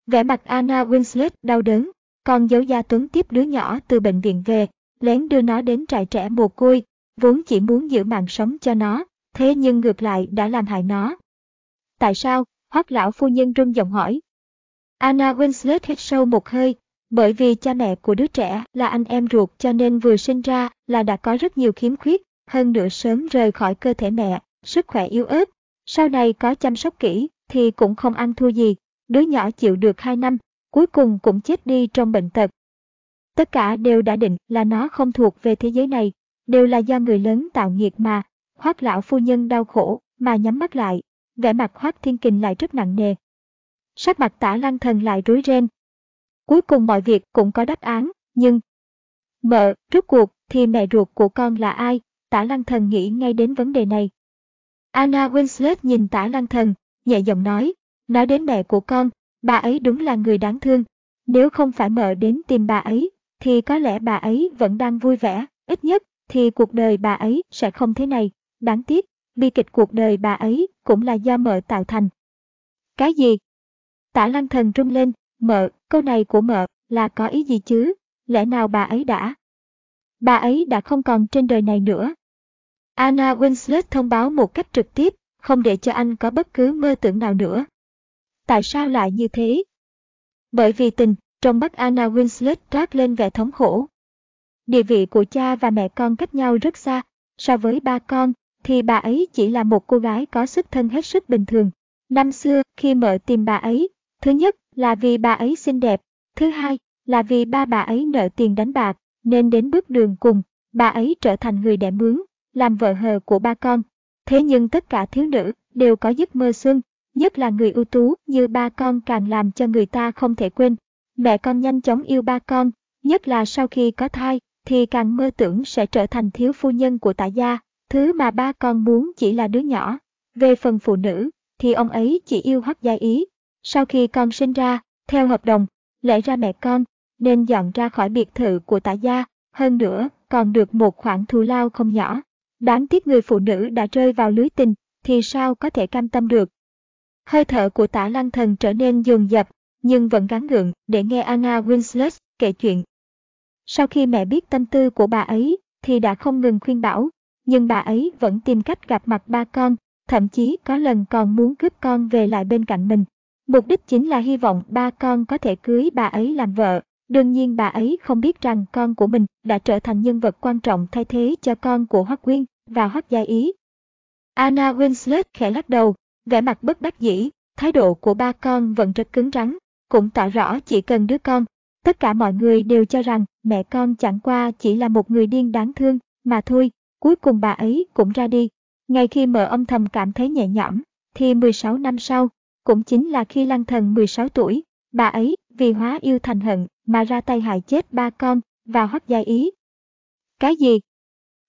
Vẻ mặt Anna Winslet đau đớn, con giấu gia Tuấn tiếp đứa nhỏ từ bệnh viện về, lén đưa nó đến trại trẻ mồ côi, vốn chỉ muốn giữ mạng sống cho nó, thế nhưng ngược lại đã làm hại nó. Tại sao? Hoắc lão phu nhân run giọng hỏi. Anna Winslet hít sâu một hơi, bởi vì cha mẹ của đứa trẻ là anh em ruột cho nên vừa sinh ra là đã có rất nhiều khiếm khuyết, hơn nữa sớm rời khỏi cơ thể mẹ, sức khỏe yếu ớt. Sau này có chăm sóc kỹ thì cũng không ăn thua gì, đứa nhỏ chịu được 2 năm, cuối cùng cũng chết đi trong bệnh tật. Tất cả đều đã định là nó không thuộc về thế giới này, đều là do người lớn tạo nghiệt mà. Hoác lão phu nhân đau khổ mà nhắm mắt lại, vẻ mặt Hoác Thiên Kình lại rất nặng nề. Sắc mặt tả lăng thần lại rối ren. Cuối cùng mọi việc cũng có đáp án, nhưng... Mợ, rốt cuộc thì mẹ ruột của con là ai? Tả lăng thần nghĩ ngay đến vấn đề này. Anna Winslet nhìn tả lăng thần, nhẹ giọng nói, nói đến mẹ của con, bà ấy đúng là người đáng thương. Nếu không phải mợ đến tìm bà ấy, thì có lẽ bà ấy vẫn đang vui vẻ, ít nhất thì cuộc đời bà ấy sẽ không thế này. Đáng tiếc, bi kịch cuộc đời bà ấy cũng là do mợ tạo thành. Cái gì? Tả lăng thần rung lên, mợ, câu này của mợ là có ý gì chứ? Lẽ nào bà ấy đã? Bà ấy đã không còn trên đời này nữa. Anna Winslet thông báo một cách trực tiếp, không để cho anh có bất cứ mơ tưởng nào nữa. Tại sao lại như thế? Bởi vì tình, trong mắt Anna Winslet toát lên vẻ thống khổ. Địa vị của cha và mẹ con cách nhau rất xa, so với ba con, thì bà ấy chỉ là một cô gái có sức thân hết sức bình thường. Năm xưa, khi mở tìm bà ấy, thứ nhất là vì bà ấy xinh đẹp, thứ hai là vì ba bà ấy nợ tiền đánh bạc, nên đến bước đường cùng, bà ấy trở thành người đẻ mướn, làm vợ hờ của ba con. Thế nhưng tất cả thiếu nữ đều có giấc mơ xuân, nhất là người ưu tú như ba con càng làm cho người ta không thể quên. Mẹ con nhanh chóng yêu ba con, nhất là sau khi có thai, thì càng mơ tưởng sẽ trở thành thiếu phu nhân của tạ gia, thứ mà ba con muốn chỉ là đứa nhỏ. Về phần phụ nữ, thì ông ấy chỉ yêu hoắc gia ý. Sau khi con sinh ra, theo hợp đồng, lẽ ra mẹ con nên dọn ra khỏi biệt thự của tạ gia, hơn nữa còn được một khoản thù lao không nhỏ. Đáng tiếc người phụ nữ đã rơi vào lưới tình, thì sao có thể cam tâm được. Hơi thở của tả lăng thần trở nên dồn dập, nhưng vẫn gắng gượng để nghe Anna Winslet kể chuyện. Sau khi mẹ biết tâm tư của bà ấy, thì đã không ngừng khuyên bảo, nhưng bà ấy vẫn tìm cách gặp mặt ba con, thậm chí có lần còn muốn cướp con về lại bên cạnh mình. Mục đích chính là hy vọng ba con có thể cưới bà ấy làm vợ. Đương nhiên bà ấy không biết rằng con của mình đã trở thành nhân vật quan trọng thay thế cho con của Hoắc Quyên và Hoắc Gia Ý. Anna Winslet khẽ lắc đầu, vẻ mặt bất đắc dĩ, thái độ của ba con vẫn rất cứng rắn, cũng tỏ rõ chỉ cần đứa con. Tất cả mọi người đều cho rằng mẹ con chẳng qua chỉ là một người điên đáng thương, mà thôi, cuối cùng bà ấy cũng ra đi. Ngay khi mở âm thầm cảm thấy nhẹ nhõm, thì 16 năm sau, cũng chính là khi lăng thần 16 tuổi, bà ấy vì hóa yêu thành hận mà ra tay hại chết ba con và hoắc gia ý. Cái gì?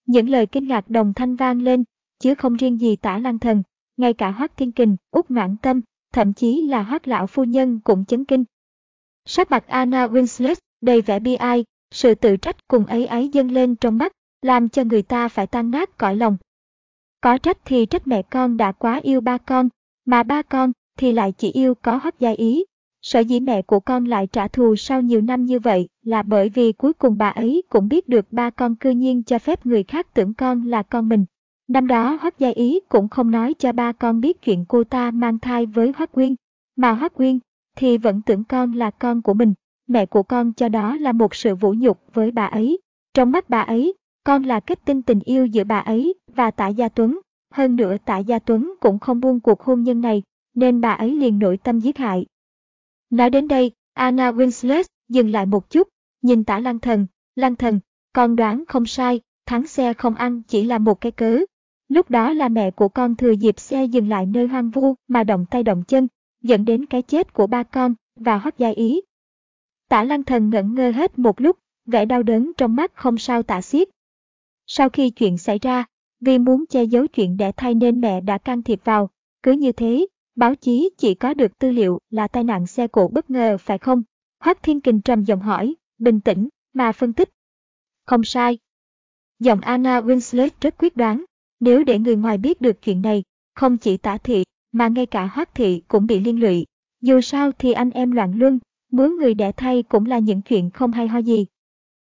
Những lời kinh ngạc đồng thanh vang lên, chứ không riêng gì tả lăng thần, ngay cả hoắc thiên kình, út noãn tâm, thậm chí là hoắc lão phu nhân cũng chấn kinh. Sắc mặt Anna Winslet đầy vẻ bi ai, sự tự trách cùng ấy ấy dâng lên trong mắt, làm cho người ta phải tan nát cõi lòng. Có trách thì trách mẹ con đã quá yêu ba con, mà ba con thì lại chỉ yêu có hoắc gia ý. Sở dĩ mẹ của con lại trả thù sau nhiều năm như vậy là bởi vì cuối cùng bà ấy cũng biết được ba con cư nhiên cho phép người khác tưởng con là con mình. Năm đó Hoắc Gia Ý cũng không nói cho ba con biết chuyện cô ta mang thai với Hoắc Quyên, mà Hoắc Quyên thì vẫn tưởng con là con của mình. Mẹ của con cho đó là một sự vũ nhục với bà ấy. Trong mắt bà ấy, con là kết tinh tình yêu giữa bà ấy và Tạ Gia Tuấn. Hơn nữa Tạ Gia Tuấn cũng không buông cuộc hôn nhân này, nên bà ấy liền nội tâm giết hại. Nói đến đây, Anna Winslet dừng lại một chút, nhìn tả lăng thần, lăng thần, con đoán không sai, thắng xe không ăn chỉ là một cái cớ. Lúc đó là mẹ của con thừa dịp xe dừng lại nơi hoang vu mà động tay động chân, dẫn đến cái chết của ba con và hoắc gia ý. Tả lăng thần ngẩn ngơ hết một lúc, vẻ đau đớn trong mắt không sao tả xiết. Sau khi chuyện xảy ra, vì muốn che giấu chuyện đẻ thai nên mẹ đã can thiệp vào, cứ như thế, báo chí chỉ có được tư liệu là tai nạn xe cộ bất ngờ phải không? Hoác Thiên Kình trầm giọng hỏi, bình tĩnh, mà phân tích. Không sai. Giọng Anna Winslet rất quyết đoán, nếu để người ngoài biết được chuyện này, không chỉ tả thị, mà ngay cả hoác thị cũng bị liên lụy. Dù sao thì anh em loạn luân, mướn người đẻ thay cũng là những chuyện không hay ho gì.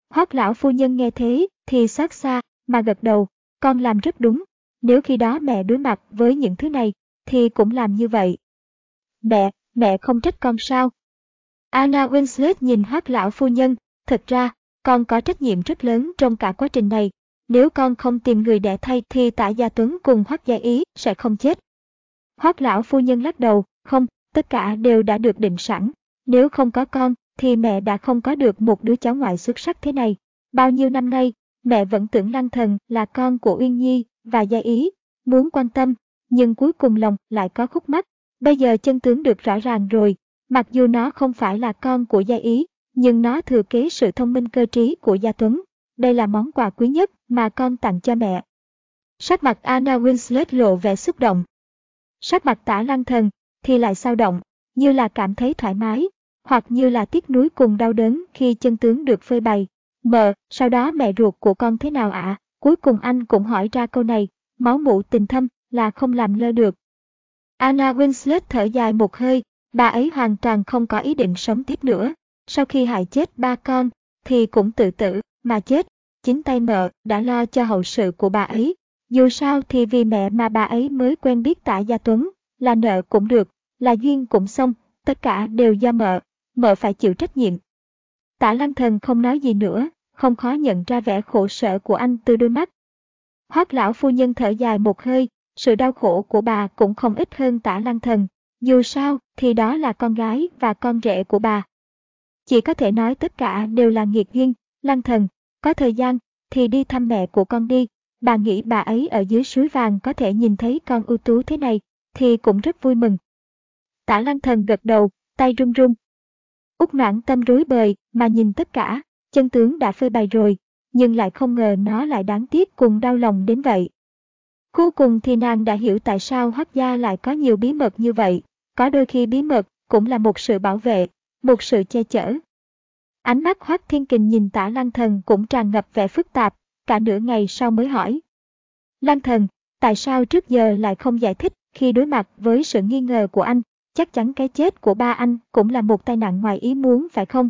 Hoác lão phu nhân nghe thế thì xót xa, mà gật đầu, con làm rất đúng. Nếu khi đó mẹ đối mặt với những thứ này, thì cũng làm như vậy. Mẹ, mẹ không trách con sao? Anna Winslet nhìn hát lão phu nhân, thật ra, con có trách nhiệm rất lớn trong cả quá trình này. Nếu con không tìm người đẻ thay thì tả gia Tuấn cùng hoác gia ý sẽ không chết. Hoác lão phu nhân lắc đầu, không, tất cả đều đã được định sẵn. Nếu không có con, thì mẹ đã không có được một đứa cháu ngoại xuất sắc thế này. Bao nhiêu năm nay, mẹ vẫn tưởng Lăng Thần là con của Uyên Nhi và Gia Ý, muốn quan tâm, nhưng cuối cùng lòng lại có khúc mắc. Bây giờ chân tướng được rõ ràng rồi, mặc dù nó không phải là con của Gia Ý, nhưng nó thừa kế sự thông minh cơ trí của Gia Tuấn. Đây là món quà quý nhất mà con tặng cho mẹ. Sắc mặt Anna Winslet lộ vẻ xúc động. Sắc mặt tả lăng thần thì lại sao động, như là cảm thấy thoải mái, hoặc như là tiếc nuối cùng đau đớn khi chân tướng được phơi bày. Mờ, sau đó mẹ ruột của con thế nào ạ? Cuối cùng anh cũng hỏi ra câu này, máu mụ tình thâm, là không làm lơ được. Anna Winslet thở dài một hơi, bà ấy hoàn toàn không có ý định sống tiếp nữa. Sau khi hại chết ba con, thì cũng tự tử, mà chết. Chính tay mợ đã lo cho hậu sự của bà ấy. Dù sao thì vì mẹ mà bà ấy mới quen biết tạ Gia Tuấn, là nợ cũng được, là duyên cũng xong, tất cả đều do mợ, mợ phải chịu trách nhiệm. Tạ Lăng Thần không nói gì nữa, không khó nhận ra vẻ khổ sở của anh từ đôi mắt. Hoác lão phu nhân thở dài một hơi, sự đau khổ của bà cũng không ít hơn tả lăng thần, dù sao thì đó là con gái và con rể của bà. Chỉ có thể nói tất cả đều là nghiệt duyên, lăng thần, có thời gian thì đi thăm mẹ của con đi, bà nghĩ bà ấy ở dưới suối vàng có thể nhìn thấy con ưu tú thế này, thì cũng rất vui mừng. Tả lăng thần gật đầu, tay run run. Úc noãn tâm rối bời mà nhìn tất cả, chân tướng đã phơi bày rồi, nhưng lại không ngờ nó lại đáng tiếc cùng đau lòng đến vậy. Cuối cùng thì nàng đã hiểu tại sao Hoắc gia lại có nhiều bí mật như vậy, có đôi khi bí mật cũng là một sự bảo vệ, một sự che chở. Ánh mắt Hoắc Thiên Kình nhìn Tả Lăng Thần cũng tràn ngập vẻ phức tạp, cả nửa ngày sau mới hỏi. Lăng Thần, tại sao trước giờ lại không giải thích khi đối mặt với sự nghi ngờ của anh, chắc chắn cái chết của ba anh cũng là một tai nạn ngoài ý muốn phải không?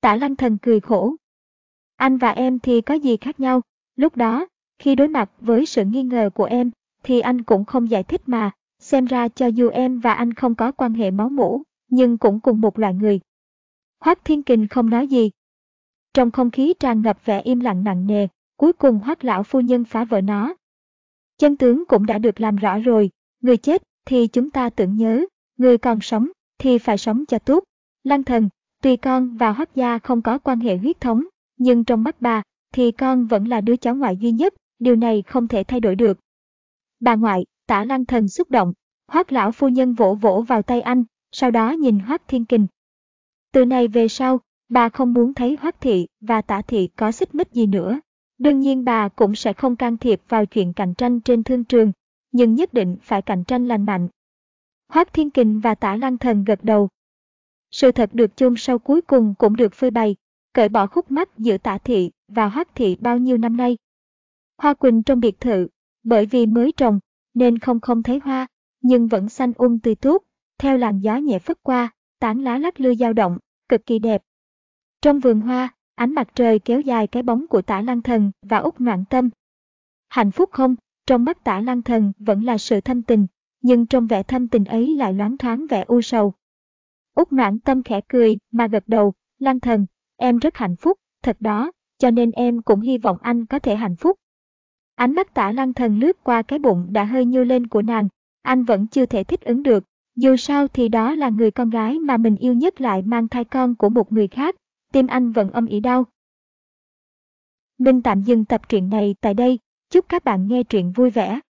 Tả Lăng Thần cười khổ. Anh và em thì có gì khác nhau, lúc đó khi đối mặt với sự nghi ngờ của em, thì anh cũng không giải thích mà, xem ra cho dù em và anh không có quan hệ máu mủ, nhưng cũng cùng một loại người. Hoác Thiên Kình không nói gì. Trong không khí tràn ngập vẻ im lặng nặng nề, cuối cùng Hoác lão phu nhân phá vỡ nó. Chân tướng cũng đã được làm rõ rồi, người chết thì chúng ta tưởng nhớ, người còn sống thì phải sống cho tốt. Lăng thần, tuy con và Hoác gia không có quan hệ huyết thống, nhưng trong mắt bà thì con vẫn là đứa cháu ngoại duy nhất điều này không thể thay đổi được. Bà ngoại, tả lăng thần xúc động, Hoác lão phu nhân vỗ vỗ vào tay anh, sau đó nhìn Hoác Thiên Kình. Từ nay về sau, bà không muốn thấy Hoác Thị và Tả Thị có xích mích gì nữa. Đương nhiên bà cũng sẽ không can thiệp vào chuyện cạnh tranh trên thương trường, nhưng nhất định phải cạnh tranh lành mạnh. Hoác Thiên Kình và Tả Lăng Thần gật đầu. Sự thật được chôn sâu cuối cùng cũng được phơi bày, cởi bỏ khúc mắc giữa Tả Thị và Hoác Thị bao nhiêu năm nay. Hoa Quỳnh trong biệt thự, bởi vì mới trồng, nên không không thấy hoa, nhưng vẫn xanh um tươi tốt, theo làn gió nhẹ phất qua, tán lá lắc lư dao động, cực kỳ đẹp. Trong vườn hoa, ánh mặt trời kéo dài cái bóng của tả lăng thần và út noạn tâm. Hạnh phúc không, trong mắt tả lăng thần vẫn là sự thâm tình, nhưng trong vẻ thâm tình ấy lại loáng thoáng vẻ u sầu. Út noạn tâm khẽ cười mà gật đầu, lăng thần, em rất hạnh phúc, thật đó, cho nên em cũng hy vọng anh có thể hạnh phúc. Ánh mắt tả lăng thần lướt qua cái bụng đã hơi nhô lên của nàng, anh vẫn chưa thể thích ứng được, dù sao thì đó là người con gái mà mình yêu nhất lại mang thai con của một người khác, tim anh vẫn âm ỉ đau. Mình tạm dừng tập truyện này tại đây, chúc các bạn nghe truyện vui vẻ.